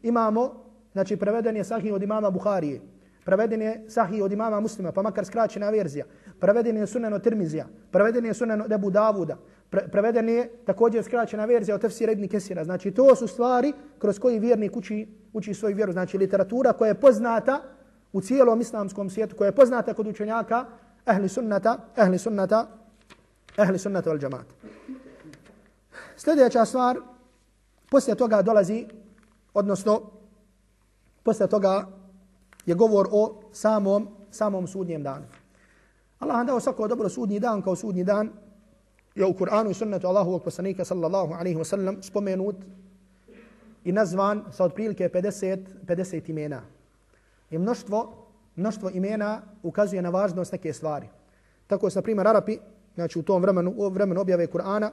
imamo, znači preveden je sahih od imama Buharije. preveden je sahih od imama muslima, pa makar skraćena verzija, preveden je suneno Tirmizija, preveden je suneno Debu Davuda, pre, preveden je također skraćena verzija od tefsira Ibn Kesira. Znači to su stvari kroz koji vjernik uči, uči svoju vjeru. Znači literatura koja je poznata u cijelom islamskom svijetu, koja je poznata kod učenjaka ahli sunnata, ahli sunnata, ehli sunnata wal džamaata. Sljedeća stvar, poslije toga dolazi, odnosno, poslije toga je govor o samom, samom sudnjem danu. Allah nam dao svako dobro sudnji dan kao sudnji dan je u Kur'anu i sunnetu Allahu poslanika sallallahu alaihi wa sallam spomenut i nazvan sa otprilike 50, 50 imena. I mnoštvo, mnoštvo imena ukazuje na važnost neke stvari. Tako se, na primjer, Arapi, znači u tom vremenu, u vremenu objave Kur'ana,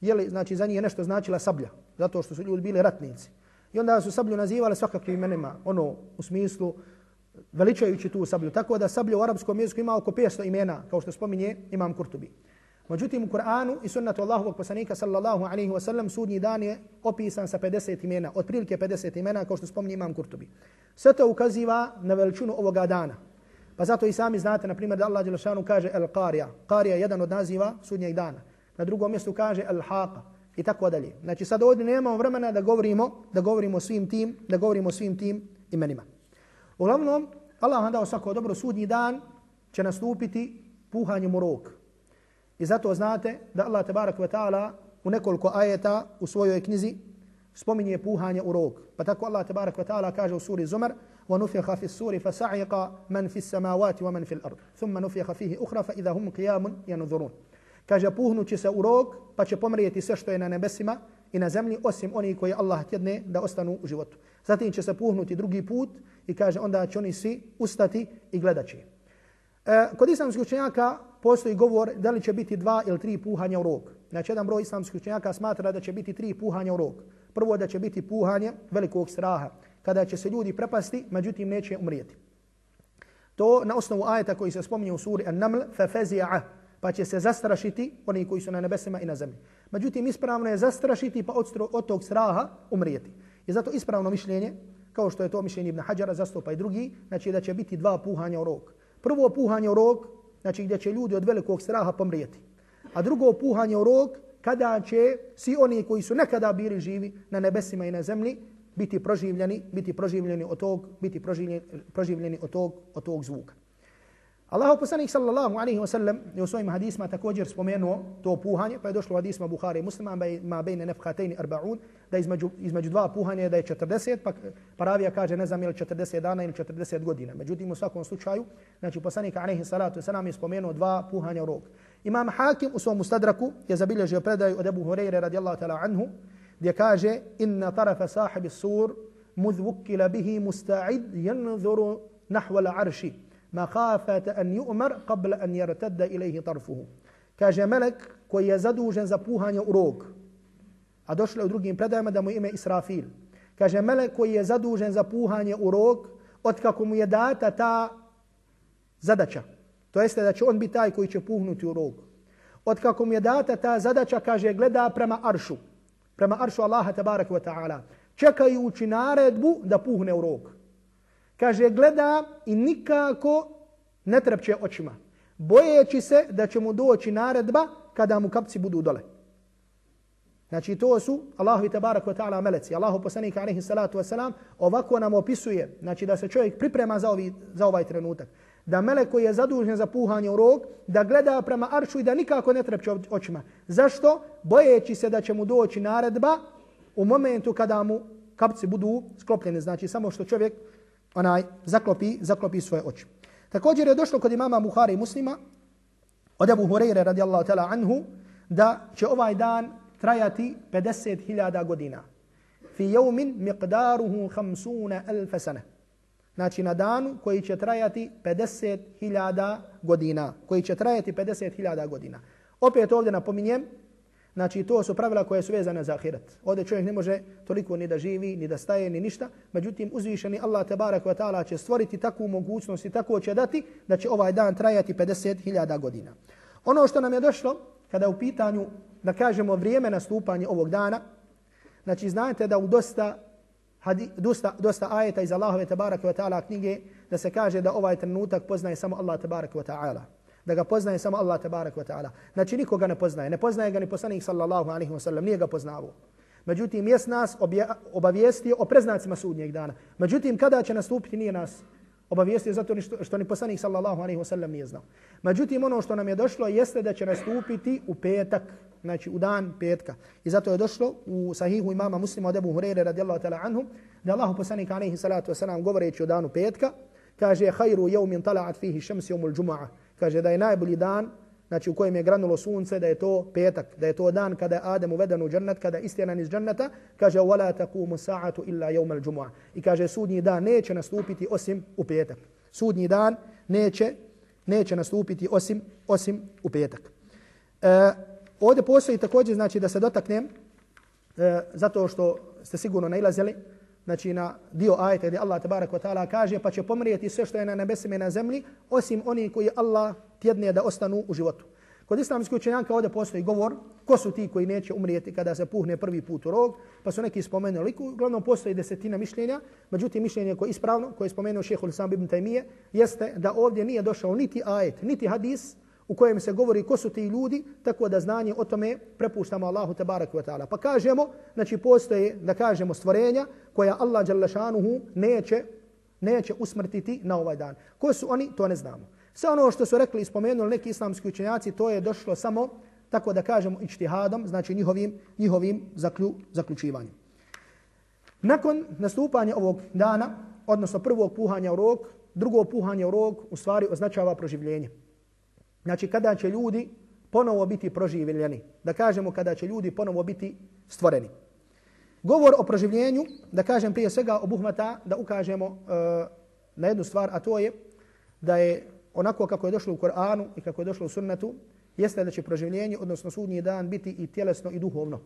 jeli, znači za njih je nešto značila sablja, zato što su ljudi bili ratnici. I onda su sablju nazivali svakakvim imenima, ono u smislu veličajući tu sablju. Tako da sablja u arapskom jeziku ima oko 500 imena, kao što spominje Imam Kurtubi. Međutim, u Kur'anu i sunnatu Allahovog poslanika sallallahu alaihi wa sallam sudnji dan je opisan sa 50 imena, otprilike 50 imena, kao što spominje Imam Kurtubi. Sve to ukaziva na veličinu ovoga dana. Pa zato i sami znate, na primjer, da Allah Đelešanu kaže Al-Qarija. Qarija je jedan od naziva sudnjeg dana. Na drugom mjestu kaže Al-Haqa i tako dalje. Znači sad ovdje nemamo vremena da govorimo, da govorimo svim tim, da govorimo svim tim imenima. Uglavnom, Allah vam dao svako dobro sudnji dan će nastupiti puhanjem u rok. I zato znate da Allah tabarak wa ta'ala u nekoliko ajeta u svojoj knjizi spominje puhanje u rok. Pa tako Allah tabarak wa ta'ala kaže u suri Zumar وَنُفِيخَ فِي السُّورِ فَسَعِقَ مَنْ فِي السَّمَاوَاتِ وَمَنْ فِي الْأَرْضِ ثُمَّ نُفِيخَ فِيهِ أُخْرَ فَإِذَا هُمْ قِيَامٌ يَنُذُرُونَ Kaže puhnuće se u rog pa će pomrijeti sve što je na nebesima i na zemlji osim oni koji Allah tjedne da ostanu u životu. Zatim će se puhnuti drugi put i kaže onda će oni svi ustati i gledat će. E, kod islamskih učenjaka postoji govor da li će biti dva ili tri puhanja u rog. Znači, jedan broj islamskih učenjaka smatra da će biti tri puhanja u rog. Prvo da će biti puhanje velikog straha, kada će se ljudi prepasti, međutim neće umrijeti. To na osnovu ajeta koji se spominje u suri An-Naml, فَفَزِيَعَ pa će se zastrašiti oni koji su na nebesima i na zemlji. Međutim, ispravno je zastrašiti pa od, od tog straha umrijeti. I zato ispravno mišljenje, kao što je to mišljenje Ibn Hajara, zastupa i drugi, znači da će biti dva puhanja u rog. Prvo puhanje u rog, znači gdje će ljudi od velikog straha pomrijeti. A drugo puhanje u rog, kada će svi oni koji su nekada bili živi na nebesima i na zemlji, biti proživljeni, biti proživljeni od tog, biti proživljeni, proživljeni od tog, od tog zvuka. Allahu poslanik sallallahu alejhi ve sellem je u svojim hadisima također spomenuo to puhanje, pa je došlo u hadisma Buhari i muslima, ma bejne nefhatejni arba'un, da između, između dva puhanja da je 40, pa paravija kaže ne znam je li 40 dana ili 40 godina. Međutim, u svakom slučaju, znači poslanik alejhi salatu vesselam je spomenuo dva puhanja u rog. Imam Hakim u svom Mustadraku je zabilježio predaju od Abu Hurajre radijallahu ta'ala anhu, gdje kaže inna tarafa sahibi sur mudvukila bihi musta'id yanzuru nahvala arši makhafata an yu'mar qabla an yartadda ilayhi tarfuhu. Kaže melek koji je zadužen za puhanje u rog. A došlo u drugim predajama da mu ime Israfil. Kaže melek koji je zadužen za puhanje u rog od kako mu je data ta zadaća. To jeste da će on biti taj koji će puhnuti u rog. Od kako mu je data ta zadaća, kaže, gleda prema aršu. Prema aršu Allaha tabaraka wa ta'ala. Čekajući naredbu da puhne u rog. Kaže, gleda i nikako ne trepće očima. Bojeći se da će mu doći naredba kada mu kapci budu dole. Znači to su Allahu tabarak wa ta'ala meleci. Allahu poslanik alaihi salatu wa salam ovako nam opisuje znači da se čovjek priprema za, ovi, za ovaj trenutak. Da melek koji je zadužen za puhanje u rog, da gleda prema aršu i da nikako ne trepće očima. Zašto? Bojeći se da će mu doći naredba u momentu kada mu kapci budu sklopljeni. Znači samo što čovjek onaj zaklopi, zaklopi svoje oči. Također je došlo kod imama Buhari i muslima od Abu Hureyre radijallahu ta'ala anhu da će ovaj dan trajati 50.000 godina. Fi jevmin miqdaruhu 50.000 sana. Znači na danu koji će trajati 50.000 godina. Koji će trajati 50.000 godina. Opet ovdje napominjem, Znači, to su pravila koje su vezane za ahiret. Ovdje čovjek ne može toliko ni da živi, ni da staje, ni ništa. Međutim, uzvišeni Allah tabarak wa ta'ala će stvoriti takvu mogućnost i tako će dati da će ovaj dan trajati 50.000 godina. Ono što nam je došlo, kada u pitanju, da kažemo, vrijeme nastupanja ovog dana, znači, znate da u dosta hadi, dosta, dosta ajeta iz Allahove tabaraka wa ta'ala knjige da se kaže da ovaj trenutak poznaje samo Allah tabaraka wa ta'ala. Da ga poznaje samo Allah tabaraka wa ta'ala. Znači nikoga ne poznaje. Ne poznaje ga ni poslanik sallallahu alaihi wa sallam. Nije ga poznavao. Međutim, jes nas obavijestio o preznacima sudnjeg dana. Međutim, kada će nastupiti, nije nas obavijestio zato što, što ni poslanik sallallahu alaihi wa sallam nije znao. Međutim, ono što nam je došlo jeste da će nastupiti u petak, znači u dan petka. I zato je došlo u sahihu imama muslima od Ebu Hureyre radijallahu ta'ala anhu, da Allah poslanik alaihi salatu wasalam govoreći o danu petka, kaže, hajru jevmin tala'at fihi šemsi umul džuma'a. Kaže da je najbolji dan znači u kojem je granulo sunce, da je to petak, da je to dan kada je Adem uveden u džennet, kada je istjenan iz dženneta, kaže wala taqumu sa'atu illa yawm al-jum'a. I kaže sudnji dan neće nastupiti osim u petak. Sudnji dan neće neće nastupiti osim osim u petak. E, ovdje postoji također znači da se dotaknem e, zato što ste sigurno nailazili znači na dio ajeta gdje Allah tabarak wa ta'ala kaže pa će pomrijeti sve što je na nebesima i na zemlji osim oni koji Allah tjedne da ostanu u životu. Kod islamskih učenjaka ovdje postoji govor ko su ti koji neće umrijeti kada se puhne prvi put u rog, pa su neki spomenuli, uglavnom postoji desetina mišljenja, međutim mišljenje koje je ispravno, koje je spomenuo šehol Islam ibn Taymiye, jeste da ovdje nije došao niti ajet, niti hadis u kojem se govori ko su ti ljudi, tako da znanje o tome prepuštamo Allahu te wa ta'ala. Pa kažemo, znači postoje, da kažemo, stvorenja koja Allah Đalešanuhu neće, neće usmrtiti na ovaj dan. Ko su oni, to ne znamo. Sve ono što su rekli i spomenuli neki islamski učenjaci, to je došlo samo, tako da kažemo, ičtihadom, znači njihovim, njihovim zaklju, zaključivanjem. Nakon nastupanja ovog dana, odnosno prvog puhanja u rog, drugo puhanje u rog, u stvari označava proživljenje. Znači kada će ljudi ponovo biti proživljeni. Da kažemo kada će ljudi ponovo biti stvoreni. Govor o proživljenju, da kažem prije svega obuhmata, da ukažemo uh, na jednu stvar, a to je da je onako kako je došlo u Koranu i kako je došlo u sunnetu, jeste da će proživljenje, odnosno sudnji dan, biti i tjelesno i duhovno.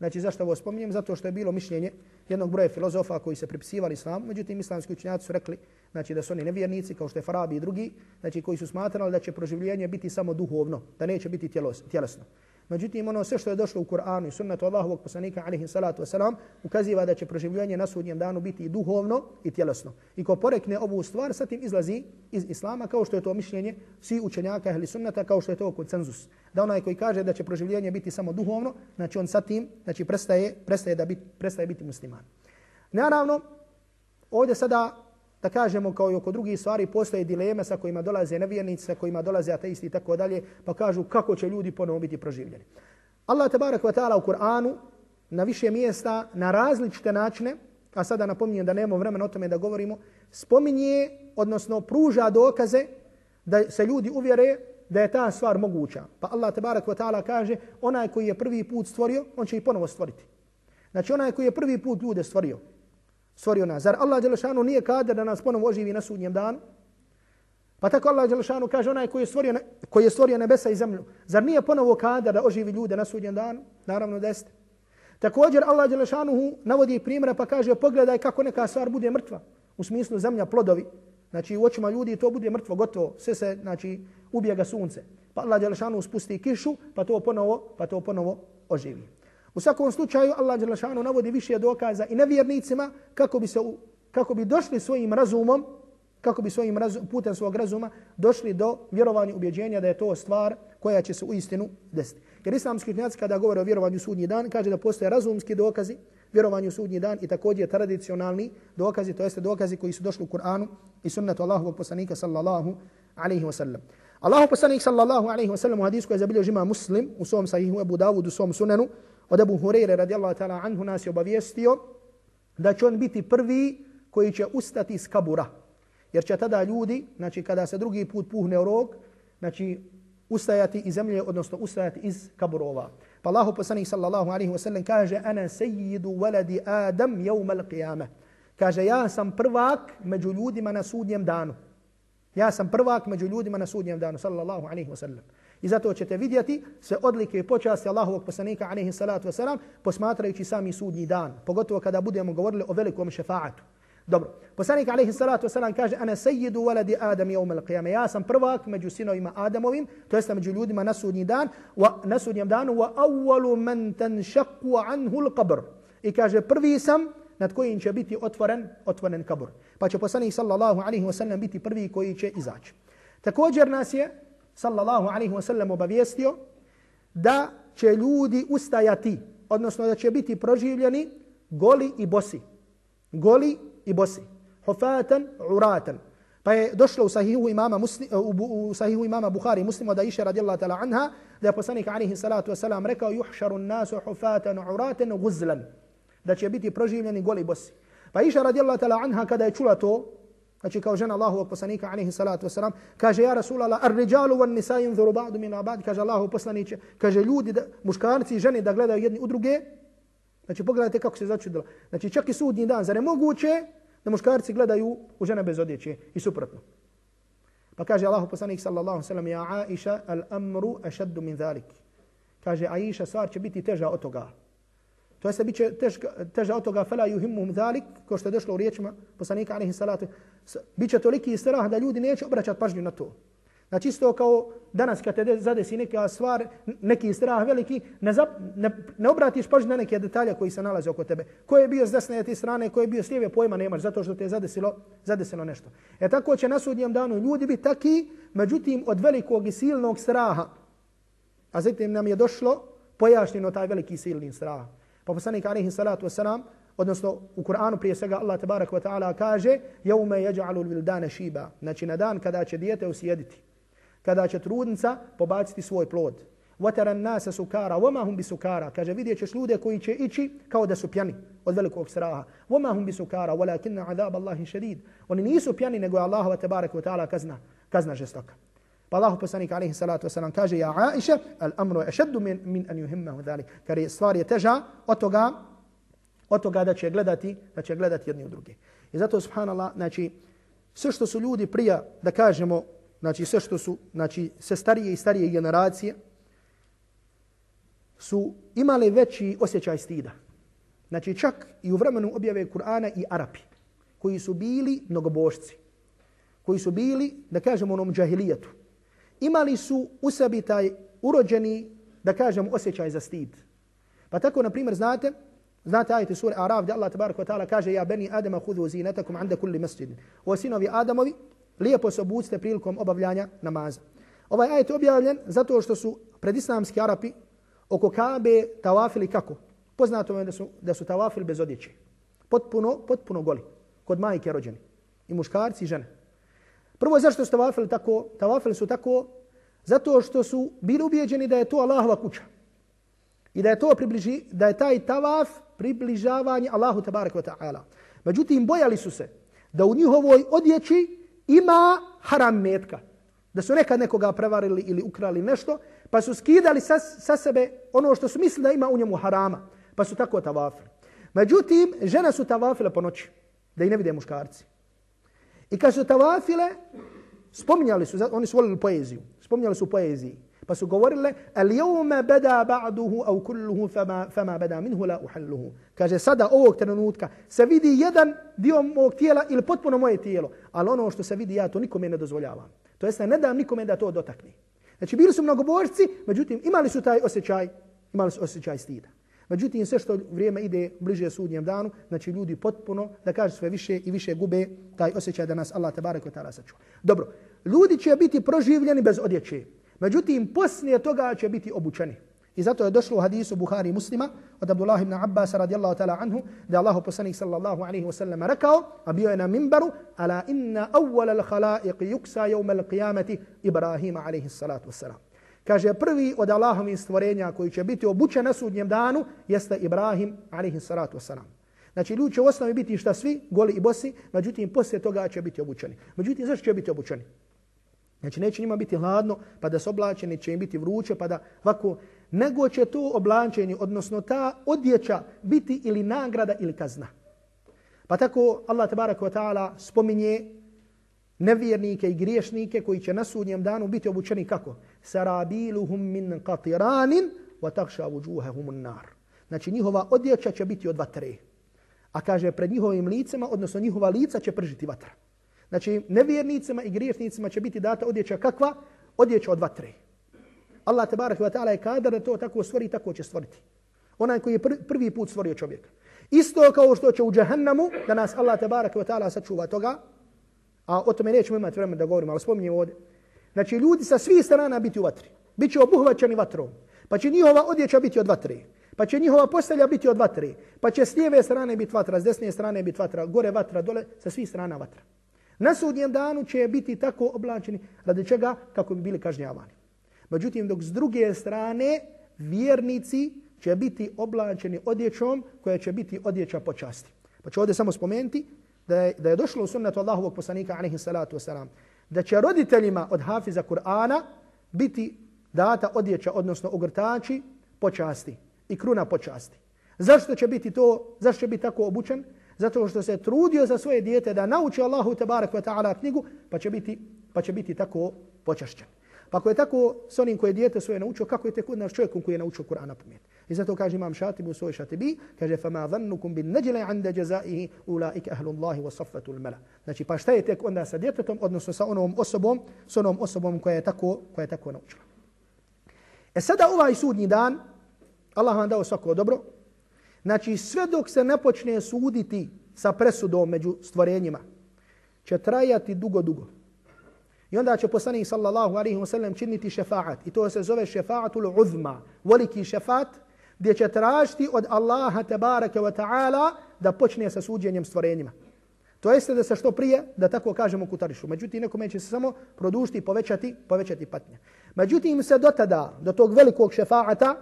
Znači, zašto ovo spominjem? Zato što je bilo mišljenje jednog broja filozofa koji se pripisivali islamu. Međutim, islamski učinjaci su rekli znači, da su oni nevjernici, kao što je Farabi i drugi, znači, koji su smatrali da će proživljenje biti samo duhovno, da neće biti tjelesno. Međutim, ono sve što je došlo u Kur'anu i sunnetu Allahovog poslanika, alihi salatu wasalam, ukaziva da će proživljenje na sudnjem danu biti i duhovno i tjelesno. I ko porekne ovu stvar, sa tim izlazi iz Islama, kao što je to mišljenje svi učenjaka ili sunneta, kao što je to koncenzus. Da onaj koji kaže da će proživljenje biti samo duhovno, znači on sa tim znači prestaje, prestaje, da biti, prestaje biti musliman. Naravno, ovdje sada da kažemo kao i oko drugih stvari postoje dileme sa kojima dolaze nevjernici, sa kojima dolaze ateisti i tako dalje, pa kažu kako će ljudi ponovo biti proživljeni. Allah tabarak wa ta'ala u Kur'anu na više mjesta, na različite načine, a sada napominjem da nemamo vremena o tome da govorimo, spominje, odnosno pruža dokaze da se ljudi uvjere da je ta stvar moguća. Pa Allah tabarak wa ta'ala kaže, onaj koji je prvi put stvorio, on će i ponovo stvoriti. Znači onaj koji je prvi put ljude stvorio, stvorio nas. Zar Allah Đelešanu nije kader da nas ponovo oživi na sudnjem danu? Pa tako Allah Đelešanu kaže onaj koji je, stvorio, koji je stvorio nebesa i zemlju. Zar nije ponovo kader da oživi ljude na sudnjem danu? Naravno da jeste. Također Allah Đelešanu navodi primjera pa kaže pogledaj kako neka stvar bude mrtva. U smislu zemlja, plodovi. Znači u očima ljudi to bude mrtvo, gotovo. Sve se znači, ubijega sunce. Pa Allah Đelešanu spusti kišu pa to ponovo, pa to ponovo oživi. U svakom slučaju Allah dželle navodi više dokaza i nevjernicima kako bi se kako bi došli svojim razumom, kako bi svojim razum, putem svog razuma došli do vjerovanja ubeđenja da je to stvar koja će se u istinu desiti. Jer islamski učenjaci kada govore o vjerovanju u sudnji dan kaže da postoje razumski dokazi vjerovanju u sudnji dan i također tradicionalni dokazi, to jeste dokazi koji su došli u Kur'anu i sunnetu Allahovog poslanika sallallahu alaihi wa sallam. Allahu poslanik sallallahu alaihi wa sallam u hadisku je zabilio žima muslim u svom sahihu Abu Dawud u svom sunenu od Abu Hureyre radijallahu ta'ala anhu nas je obavijestio da će on biti prvi koji će ustati iz kabura. Jer će tada ljudi, znači kada se drugi put puhne rog, znači ustajati iz zemlje, odnosno ustajati iz kaburova. Pa Allahu poslanih sallallahu alaihi wa sallam kaže ana sejidu waladi Adam jevma qiyama. Kaže ja sam prvak među ljudima na sudnjem danu. Ja sam prvak među ljudima na sudnjem danu, sallallahu alaihi wa sallam. I zato ćete vidjeti sve odlike i počasti Allahovog poslanika alaihi salatu wasalam posmatrajući sami sudnji dan. Pogotovo kada budemo govorili o velikom šefaatu. Dobro. Poslanik alaihi salatu wasalam kaže ana sejidu waladi Adam yawm al-qiyamah. Ja sam prvak među sinovima Adamovim, to jest među ljudima na sudnji dan, wa na sudnjem danu wa awwalu man tanshaqqu anhu l'qabr. I kaže prvi sam nad kojim će biti otvoren, otvoren kabur. Pa će poslanik sallallahu alaihi wasallam biti prvi koji će izaći. Također nas je sallallahu alaihi wa sallam obavijestio da će ljudi ustajati, odnosno da će biti proživljeni goli i bosi. Goli i bosi. Hufatan, uratan. Pa je došlo u sahihu imama, muslim, u, sahihu imama Bukhari muslimo da iše radijallahu ta'ala anha, da je poslanik alaihi salatu wasalam rekao juhšaru nasu hufatan, uratan, guzlan. Da će biti proživljeni goli i bosi. Pa iše radijallahu ta'ala anha kada je čula to, Znači kao žena Allahovog poslanika alaihi salatu vesselam kaže ja Rasulullah ar-rijalu wan-nisa yanzuru ba'du min ba'd kaže Allahov poslaniće, kaže ljudi da, muškarci i žene da gledaju jedni u druge Znači pogledajte kako se začudilo. Znači čak i sudnji dan zar je moguće da muškarci gledaju u žene bez odjeće i suprotno. Pa kaže Allahu poslanik sallallahu alejhi ve sellem ja Aisha al-amru ashad min zalik. Kaže Aisha stvar će biti teža od toga. To se biće teža, teža od toga fela yuhimmuhum zalik, ko što je došlo u riječima poslanika alejhi salatu biće toliki strah da ljudi neće obraćati pažnju na to. Znači isto kao danas kad te zadesi neka stvar, neki strah veliki, ne, zap, ne, ne obratiš pažnju na neke detalje koji se nalaze oko tebe. Ko je bio s desne te strane, ko je bio s lijeve, pojma nemaš zato što te je zadesilo, zadesilo nešto. E tako će na sudnjem danu ljudi biti taki, međutim od velikog i silnog straha. A zatim nam je došlo pojašnjeno taj veliki silni strah. Pa poslanik alaihi salatu wasalam, odnosno u Kur'anu prije svega Allah tabarak wa ta'ala kaže jaume jeđa'alu l'vildane šiba. Znači na dan kada će dijete usjediti kada će trudnica pobaciti svoj plod. Vatara nasa sukara, voma hum bi. Kaže, vidjet ćeš ljude koji će ići kao da su pjani od velikog straha. Voma hum bi sukara, walakinna azab Allahi šedid. Oni nisu pjani, nego je Allahova tabarak wa ta'ala kazna, kazna žestoka. Pa Allahu poslanik alaihi salatu wasalam kaže, ja Aisha, al amru je min, min an yuhimmahu dhalik. Kar stvar je teža od toga, od toga da će gledati, da će gledati jedni u druge. I zato, subhanallah, znači, sve što su ljudi prija, da kažemo, znači sve što su, znači sve starije i starije generacije, su imali veći osjećaj stida. Znači čak i u vremenu objave Kur'ana i Arapi, koji su bili mnogobošci, koji su bili, da kažemo, onom džahilijetu, imali su u sebi taj urođeni, da kažem, osjećaj za stid. Pa tako, na primjer, znate, znate ajte sura Araf, gdje Allah tabaraka wa ta'ala kaže, ja beni Adama hudu zinatakum anda kulli masjidin. O sinovi Adamovi, lijepo se obucite prilikom obavljanja namaza. Ovaj ajet je objavljen zato što su predislamski Arapi oko Kabe tavafili kako? Poznato je da su, da su tavafili bez odjeće. Potpuno, potpuno goli. Kod majke rođeni. I muškarci i žene. Prvo, zašto su tavafili tako? Tavafili su tako zato što su bili ubijeđeni da je to Allahova kuća. I da je to približi, da je taj tavaf približavanje Allahu tabaraka wa ta'ala. Međutim, bojali su se da u njihovoj odjeći ima haram metka. Da su nekad nekoga prevarili ili ukrali nešto, pa su skidali sa, sa sebe ono što su mislili da ima u njemu harama. Pa su tako tavafili. Međutim, žene su tavafile po noći, da i ne vide muškarci. I kad su tavafile, spominjali su, oni su volili poeziju, spominjali su poeziji. Pa su govorile, al jevme beda ba'duhu au kulluhu fama, fama beda minhu la uhalluhu. Kaže, sada ovog trenutka se vidi jedan dio mog tijela ili potpuno moje tijelo. Ali ono što se vidi, ja to nikome ne dozvoljavam. To jest, ne dam nikome da to dotakne. Znači, bili su mnogobožci, međutim, imali su taj osjećaj, imali su osjećaj stida. Međutim, sve što vrijeme ide bliže sudnjem danu, znači ljudi potpuno, da kaže sve više i više gube taj osjećaj da nas Allah tabarak i ta'ala sačuva. Dobro, ljudi će biti proživljeni bez odjeće. Međutim, poslije toga će biti obučeni. I zato je došlo u hadisu Buhari muslima od Abdullah ibn Abbas radijallahu ta'ala anhu da je Allah poslanik sallallahu alaihi wa sallam rekao, a bio je na mimbaru, ala inna awwala al-khalaiq yuksa jevme al-qiyamati Ibrahima alaihi salatu wa salam. Kaže, prvi od Allahovih stvorenja koji će biti obučen na sudnjem danu jeste Ibrahim alaihi salatu wa. Znači, ljudi će u osnovi biti šta svi, goli i bosi, međutim, poslije toga će biti obučeni. Međutim, zašto će biti obučeni? Znači neće njima biti hladno pa da se oblače, neće im biti vruće pa da ovako, nego će to oblačenje, odnosno ta odjeća biti ili nagrada ili kazna. Pa tako Allah tabaraka wa ta'ala spominje nevjernike i griješnike koji će na sudnjem danu biti obučeni kako? Sarabiluhum min qatiranin wa taksha vujuhahum nar. Znači njihova odjeća će biti od vatre. A kaže pred njihovim licima, odnosno njihova lica će pržiti vatra. Znači, nevjernicima i griješnicima će biti data odjeća kakva? Odjeća od vatre. Allah te barek wa ta'ala je kadar da to tako stvori, tako će stvoriti. Onaj koji je prvi put stvorio čovjeka. Isto kao što će u džahannamu, da nas Allah tabaraka wa ta'ala sačuva toga, a o tome nećemo imati vremena da govorimo, ali spominjem ovdje. Znači, ljudi sa svih strana biti u vatri. Biće obuhvaćeni vatrom. Pa će njihova odjeća biti od vatre. Pa će njihova postelja biti od vatre. Pa će s lijeve strane biti vatra, s desne strane biti vatra, gore vatra, dole, sa svih strana vatra. Na sudnjem danu će biti tako oblačeni, radi čega? Kako bi bili kažnjavani. Međutim, dok s druge strane, vjernici će biti oblačeni odjećom koja će biti odjeća počasti. Pa ću ovdje samo spomenuti da je, da je došlo u sunnetu Allahovog poslanika, alaihi salatu wasalam, da će roditeljima od hafiza Kur'ana biti data odjeća, odnosno ogrtači počasti i kruna počasti. Zašto će biti to, zašto će biti tako obučen? Zato što se trudio za svoje dijete da nauči Allahu tabarak wa ta'ala knjigu, pa će biti, pa će biti tako počašćen. Pa ako je tako s onim koje dijete svoje naučio, kako je tek od nas čovjekom koji je naučio Kur'ana na pamet? I zato kaže imam šatib u svojoj šatibi, kaže فَمَا ظَنُّكُمْ بِالنَّجْلَ عَنْدَ جَزَائِهِ أُولَٰئِكَ أَهْلُ اللَّهِ وَصَفَّةُ الْمَلَ Znači, pa šta je tek onda sa djetetom, odnosno sa onom osobom, s onom osobom koja je tako, koja je tako naučila. E sada ovaj sudnji dan, Allah vam dao svako dobro, znači sve dok se ne počne suditi sa presudom među stvorenjima, će trajati dugo, dugo. I onda će poslanik sallallahu alaihi wa sallam činiti šefaat. I to se zove šefaatul uzma, veliki šefaat, gdje će tražiti od Allaha tabaraka wa ta'ala da počne sa suđenjem stvorenjima. To jeste da se što prije, da tako kažemo, kutarišu. Međutim, nekome će se samo produšiti i povećati, povećati patnje. Međutim, se do tada, do tog velikog šefaata,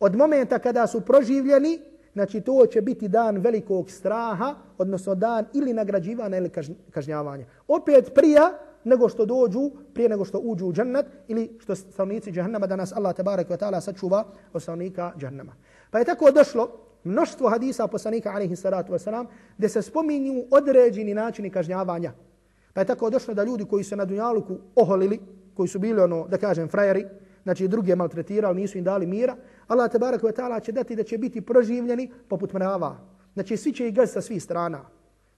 od momenta kada su proživljeni, znači to će biti dan velikog straha, odnosno dan ili nagrađivanja ili kažnjavanja. Opet prije nego što dođu, prije nego što uđu u džennet ili što stanovnici džehennema da nas Allah tabarak wa ta'ala sačuva od stanovnika džahannama. Pa je tako došlo mnoštvo hadisa poslanika alaihi salatu wasalam gdje se spominju određeni načini kažnjavanja. Pa je tako došlo da ljudi koji su na dunjaluku oholili, koji su bili ono, da kažem, frajeri, znači druge maltretirali, nisu im dali mira, Allah tabarak wa ta'ala će dati da će biti proživljeni poput mrava. Znači svi će ih gaziti sa svih strana.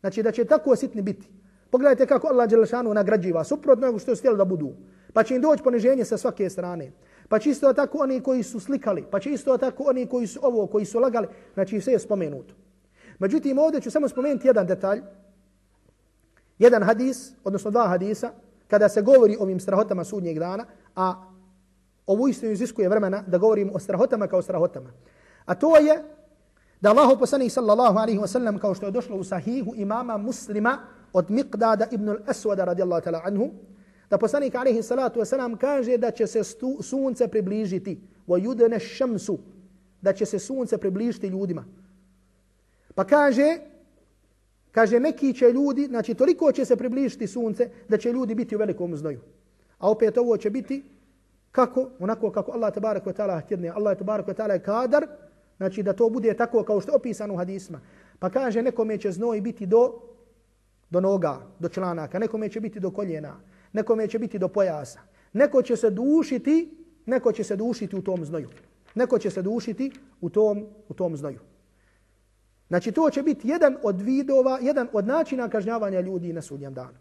Znači da će tako sitni biti. Pogledajte kako Allah Đelešanu nagrađiva, suprotno nego što su htjeli da budu. Pa će im doći poniženje sa svake strane. Pa će isto tako oni koji su slikali, pa će isto tako oni koji su ovo, koji su lagali, znači sve je spomenuto. Međutim, ovdje ću samo spomenuti jedan detalj, jedan hadis, odnosno dva hadisa, kada se govori o ovim strahotama sudnjeg dana, a ovu istinu iziskuje vremena da govorim o strahotama kao strahotama. A to je da Allah poslanih sallallahu alaihi wa sallam kao što je došlo u sahihu imama muslima od Miqdada ibn al-Aswada radijallahu ta'ala anhu, da poslanik alaihi salatu wasalam kaže da će se sunce približiti wa yudne šamsu, da će se sunce približiti ljudima. Pa kaže, kaže neki će ljudi, znači toliko će se približiti sunce da će ljudi biti u velikom znoju. A opet ovo će biti kako? Onako kako Allah tabarak wa ta'ala htjedne. Allah tabarak wa ta'ala je kadar, znači da to bude tako kao što je opisano u hadisma. Pa kaže nekome će znoj biti do do noga, do članaka, nekome će biti do koljena, nekome će biti do pojasa. Neko će se dušiti, neko će se dušiti u tom znoju. Neko će se dušiti u tom, u tom znoju. Znači to će biti jedan od vidova, jedan od načina kažnjavanja ljudi na sudnjem danu.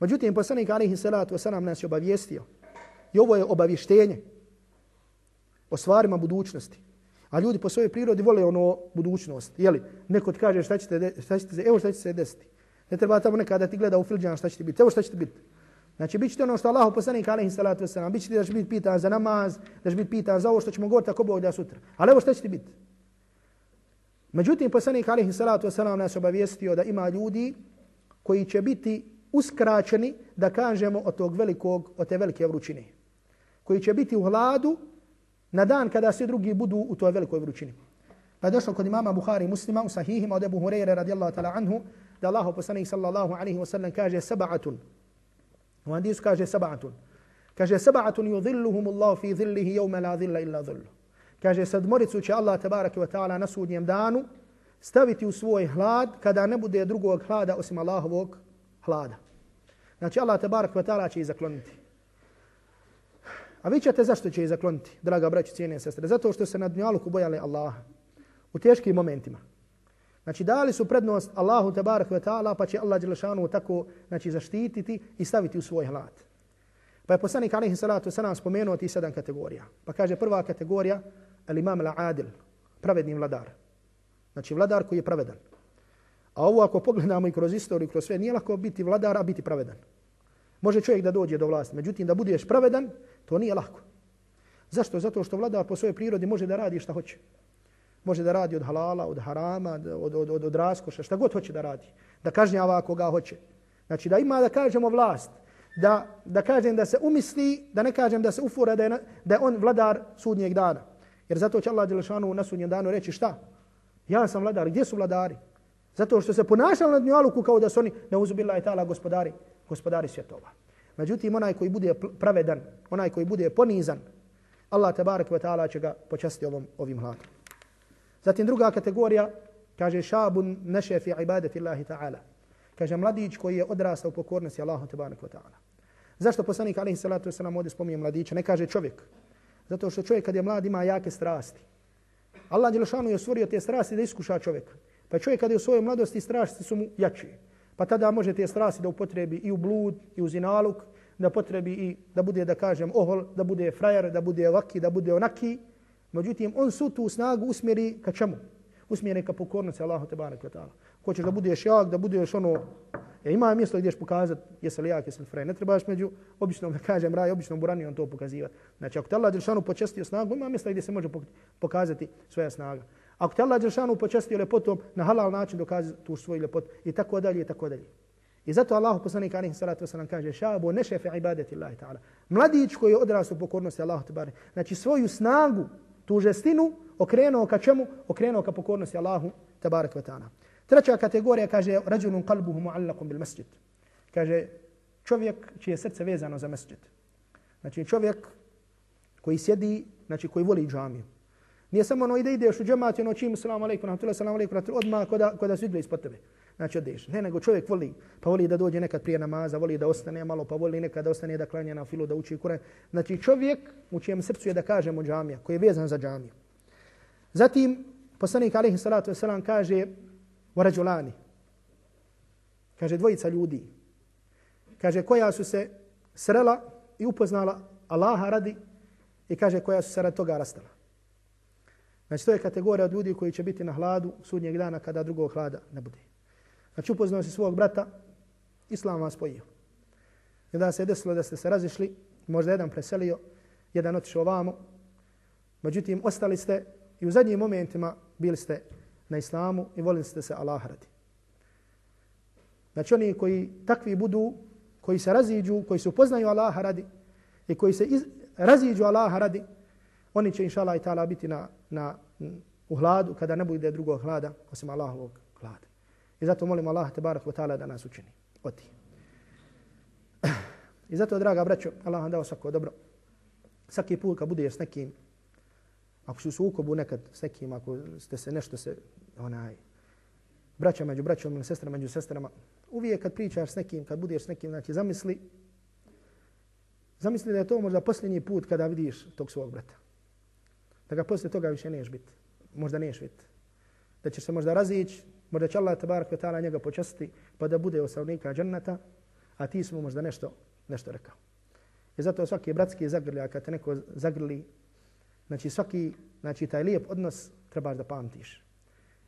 Međutim, poslanik alihi salatu wasalam nas je obavijestio. I ovo je obavještenje o stvarima budućnosti. A ljudi po svojoj prirodi vole ono budućnost. Jeli, neko ti kaže šta ćete, šta ćete, evo šta će se desiti. Ne treba tamo nekada da ti gleda u filđan šta će ti biti. Evo šta će ti biti. Znači, bit ćete ono što Allah poslanik alaihi salatu wasalam, bit će da će biti pitan za namaz, da će biti pitan za ovo što ćemo govoriti ako Bog da sutra. Ali evo šta će ti biti. Međutim, poslanik alaihi salatu wasalam nas obavijestio da ima ljudi koji će biti uskraćeni da kažemo od tog velikog, od te velike vrućine. Koji će biti u hladu na dan kada svi drugi budu u toj velikoj vrućini. Pa je došlo kod imama Buhari muslima u sahihima od Ebu Hureyre radijallahu ta'ala anhu da Allah poslanik sallallahu alaihi wa sallam kaže sab'atun. U hadisu kaže sab'atun. Kaže sab'atun yudhilluhum Allah fi dhillihi yawma la dhilla illa dhillu. Kaže sedmoricu će Allah tabaraka wa ta'ala na sudnjem danu staviti u svoj hlad kada ne bude drugog hlada osim Allahovog hlada. Znači Allah tabaraka wa ta'ala će ih zakloniti. A vi ćete zašto će ih zakloniti, draga braći, cijene sestre? Zato što se na dunjaluku bojali Allaha u teškim momentima. Znači dali su prednost Allahu tabarak wa ta'ala pa će Allah Đelešanu tako znači, zaštititi i staviti u svoj hlad. Pa je poslanik alaihi salatu wasalam spomenuo ti sedam kategorija. Pa kaže prva kategorija al imam la adil, pravedni vladar. Znači vladar koji je pravedan. A ovo ako pogledamo i kroz istoriju, kroz sve, nije lako biti vladar, a biti pravedan. Može čovjek da dođe do vlasti, međutim da budeš pravedan, to nije lako. Zašto? Zato što vladar po svojoj prirodi može da radi šta hoće. Može da radi od halala, od harama, od, od, od, od raskoša, šta god hoće da radi. Da kažnjava koga hoće. Znači da ima da kažemo vlast, da, da kažem da se umisli, da ne kažem da se ufura da je, da je on vladar sudnjeg dana. Jer zato će Allah Đelešanu na sudnjem danu reći šta? Ja sam vladar. Gdje su vladari? Zato što se ponašali na dnjaluku kao da su oni ne uzubila i tala gospodari, gospodari svjetova. Međutim, onaj koji bude pravedan, onaj koji bude ponizan, Allah tabarak wa ta'ala će ga počasti ovom, ovim hladom. Zatim druga kategorija, kaže šabun neše fi ibadeti Allahi ta'ala. Kaže mladić koji je odrastao u pokornosti Allahu tabarak wa ta'ala. Zašto poslanik alaihi salatu wasalam ovdje spominje mladića? Ne kaže čovjek. Zato što čovjek kad je mlad ima jake strasti. Allah Đelešanu je stvorio te strasti da iskuša čovjeka. Pa čovjek kad je u svojoj mladosti strasti su mu jači. Pa tada može te strasti da upotrebi i u blud, i u zinaluk, da potrebi i da bude, da kažem, ohol, da bude frajer, da bude ovaki, da bude onaki. Međutim, on su tu snagu usmjeri ka čemu? Usmjeri ka pokornosti Allahu te barek ta'ala. Hoćeš da budeš jak, da budeš ono... Ja, ima mjesto gdje ćeš pokazati jesi li jak, jesi li frajer. Ne trebaš među običnom, da kažem, raj, običnom buranijom to pokazivat. Znači, ako te Allah Đelšanu počestio snagu, ima mjesto gdje se može pokazati svoja snaga. Ako te Allah Đelšanu počestio lepotom, na halal način dokazi tu svoju ljepotu i tako dalje i tako dalje. I zato Allahu poslanik alejhi salatu vesselam kaže šabu nešefe ibadeti Allah ta'ala. Mladić koji je odrastao u pokornosti Allahu te bare. Znači svoju snagu, tu žestinu okrenuo ka čemu? Okrenuo ka pokornosti Allahu tabarak wa ta'ala. Treća kategorija kaže rajulun qalbuhu mu'allaqun bil masjid. Kaže čovjek čije srce vezano za masjid. Znači čovjek koji sjedi, znači koji voli džamiju. Nije samo ono ide ideš u džemat i ono čim selam alejkum, salamu alaikum, alejkum, odmah kada, kada su igle ispod tebe. Znači odeš. Ne, nego čovjek voli, pa voli da dođe nekad prije namaza, voli da ostane malo, pa voli nekad da ostane da klanja na filu, da uči Kur'an. Znači čovjek u čijem srcu je da kažemo džamija, koji je vezan za džamiju. Zatim, poslanik alaihi salatu wasalam kaže, varađulani, kaže dvojica ljudi, kaže koja su se srela i upoznala Allaha radi i kaže koja su se radi toga rastala. Znači to je kategorija od ljudi koji će biti na hladu sudnjeg dana kada drugog hlada ne bude. Znači upoznao si svog brata, islam vas spojio. I onda se je desilo da ste se razišli, možda jedan preselio, jedan otišao ovamo, međutim ostali ste i u zadnjim momentima bili ste na islamu i volili ste se Allah radi. Znači oni koji takvi budu, koji se raziđu, koji se upoznaju Allaha radi i koji se iz, raziđu Allaha radi, oni će inša Allah i ta'ala biti na, na, u hladu kada ne bude drugog hlada osim Allahovog. I zato molim Allah te barak ta'ala da nas učini. Oti. *clears throat* I zato, draga braćo, Allah vam dao svako dobro. Svaki put kad budeš s nekim, ako su sukobu nekad s nekim, ako ste se nešto se, onaj, braća među braćom ili sestra među sestrama, uvijek kad pričaš s nekim, kad budeš s nekim, znači zamisli, zamisli da je to možda posljednji put kada vidiš tog svog brata. Da ga poslije toga više neš biti. Možda neš biti. Da će se možda razići, Možda će Allah tabarak wa ta'ala njega počasti pa da bude osavnika džannata, a ti smo možda nešto, nešto rekao. I zato svaki bratski zagrli, a kad te neko zagrli, znači svaki, znači taj lijep odnos trebaš da pamtiš.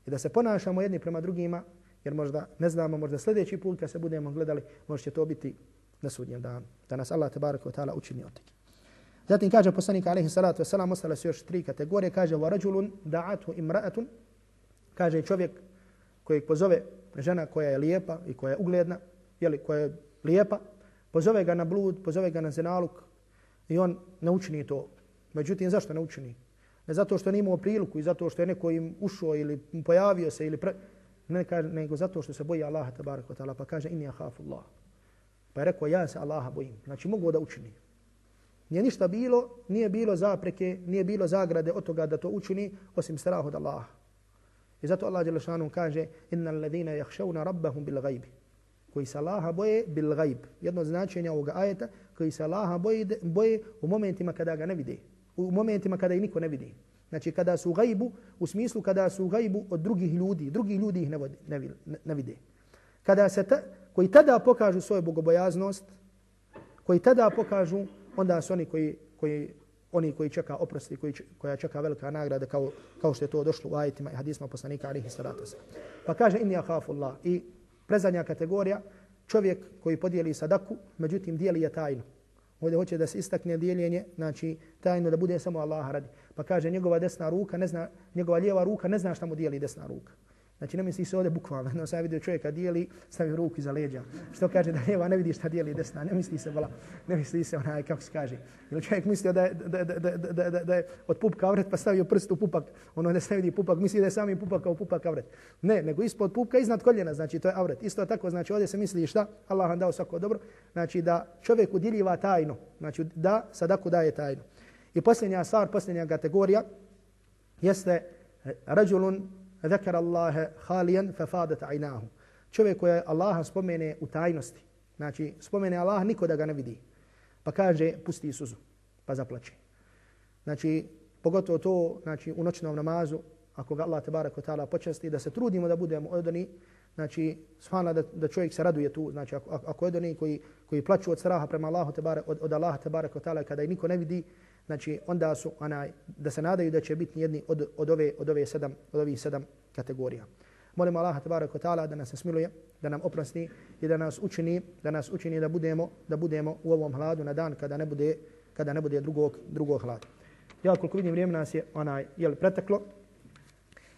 I da se ponašamo jedni prema drugima, jer možda ne znamo, možda sljedeći put kad se budemo gledali, možda će to biti na sudnjem danu. Da nas Allah tabarak wa ta'ala učini od tiki. Zatim kaže poslanik alaihi salatu wasalam, ostale su još tri kategorije, kaže وَرَجُلٌ دَعَتُ إِمْرَأَةٌ Kaže čovjek kojeg pozove žena koja je lijepa i koja je ugledna, jeli, koja je lijepa, pozove ga na blud, pozove ga na zinaluk i on ne učini to. Međutim, zašto ne učini? Ne zato što nije imao priliku i zato što je neko im ušao ili pojavio se ili pre... ne kaže, nego zato što se boji Allaha tabaraka ta'ala pa kaže inni ahafu Allah. Pa je rekao ja se Allaha bojim. Znači mogu da učini. Nije ništa bilo, nije bilo zapreke, nije bilo zagrade od toga da to učini osim straha od Allaha. I zato Allah Đelešanu kaže inna alladhina jahšavna rabbahum bil gajbi Koji se Allaha boje bil ghaib. Jedno značenje ovog ajeta koji se Allaha boje, boje u momentima kada ga ne vide. U momentima kada i niko ne vidi. Znači kada su u gajbu, u smislu kada su u gajbu od drugih ljudi, drugi ljudi ih ne, vode, ne, ne, ne vide. Kada se ta, koji tada pokažu svoju bogobojaznost, koji tada pokažu, onda su oni koji, koji oni koji čeka oprosti, koji koja čeka velika nagrada kao, kao što je to došlo u ajitima i hadisma poslanika alihi salatu Pa kaže inni ahafu Allah. I prezadnja kategorija, čovjek koji podijeli sadaku, međutim dijeli je tajno. Ovdje hoće da se istakne dijeljenje, znači tajno da bude samo Allah radi. Pa kaže njegova desna ruka, ne zna, njegova lijeva ruka ne zna šta mu dijeli desna ruka. Znači ne misli se ovdje bukvalno, *laughs* no sam vidio čovjeka dijeli, stavi ruku iza leđa. Što kaže da lijeva ne vidi šta dijeli desna, ne misli se vola, ne misli se onaj, kako se kaže. Ili čovjek mislio da je, da, da, da, da, da, da je od pupka avret pa stavio prst u pupak, ono ne se vidi pupak, misli da je sami pupak kao pupak avret. Ne, nego ispod pupka, iznad koljena, znači to je avret. Isto tako, znači ovdje se misli šta, Allah vam dao svako dobro, znači da čovjek udjeljiva tajno, znači da sadaku daje tajno. I posljednja stvar, posljednja kategorija, jeste e, rađulun ذكر الله خاليا ففادت عيناه čovjek koji Allaha spomene u tajnosti znači spomene Allah niko da ga ne vidi pa kaže pusti suzu pa zaplače znači pogotovo to znači u noćnom namazu ako ga Allah tebarek ve taala počasti da se trudimo da budemo odani znači svana da, da čovjek se raduje tu znači ako, ako odani koji koji plaču od straha prema Allahu tebarek od, od Allaha tebarek ve taala kada i niko ne vidi znači onda su onaj da se nadaju da će biti jedni od, od ove od ove sedam od ovih sedam kategorija. Molimo Allaha tebarek ve taala da nas smiluje, da nam oprosti i da nas učini, da nas učini da budemo da budemo u ovom hladu na dan kada ne bude kada ne bude drugog drugog hlada. Ja koliko vidim vrijeme nas je onaj je li preteklo.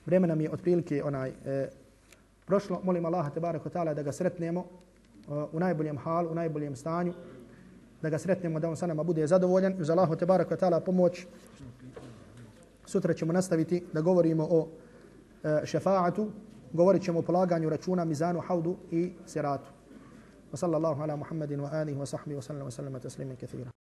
Vrijeme nam je otprilike onaj e, prošlo. Molim Allaha tebarek ve taala da ga sretnemo e, u najboljem halu, u najboljem stanju da ga sretnemo, da on sa nama bude zadovoljan. Uz Allahu te baraka ta'ala pomoć. Sutra ćemo nastaviti da govorimo o e, šefaatu. Govorit ćemo o polaganju računa, mizanu, haudu i siratu. Wa sallallahu ala Muhammedin wa alihi wa sahbihi wa sallam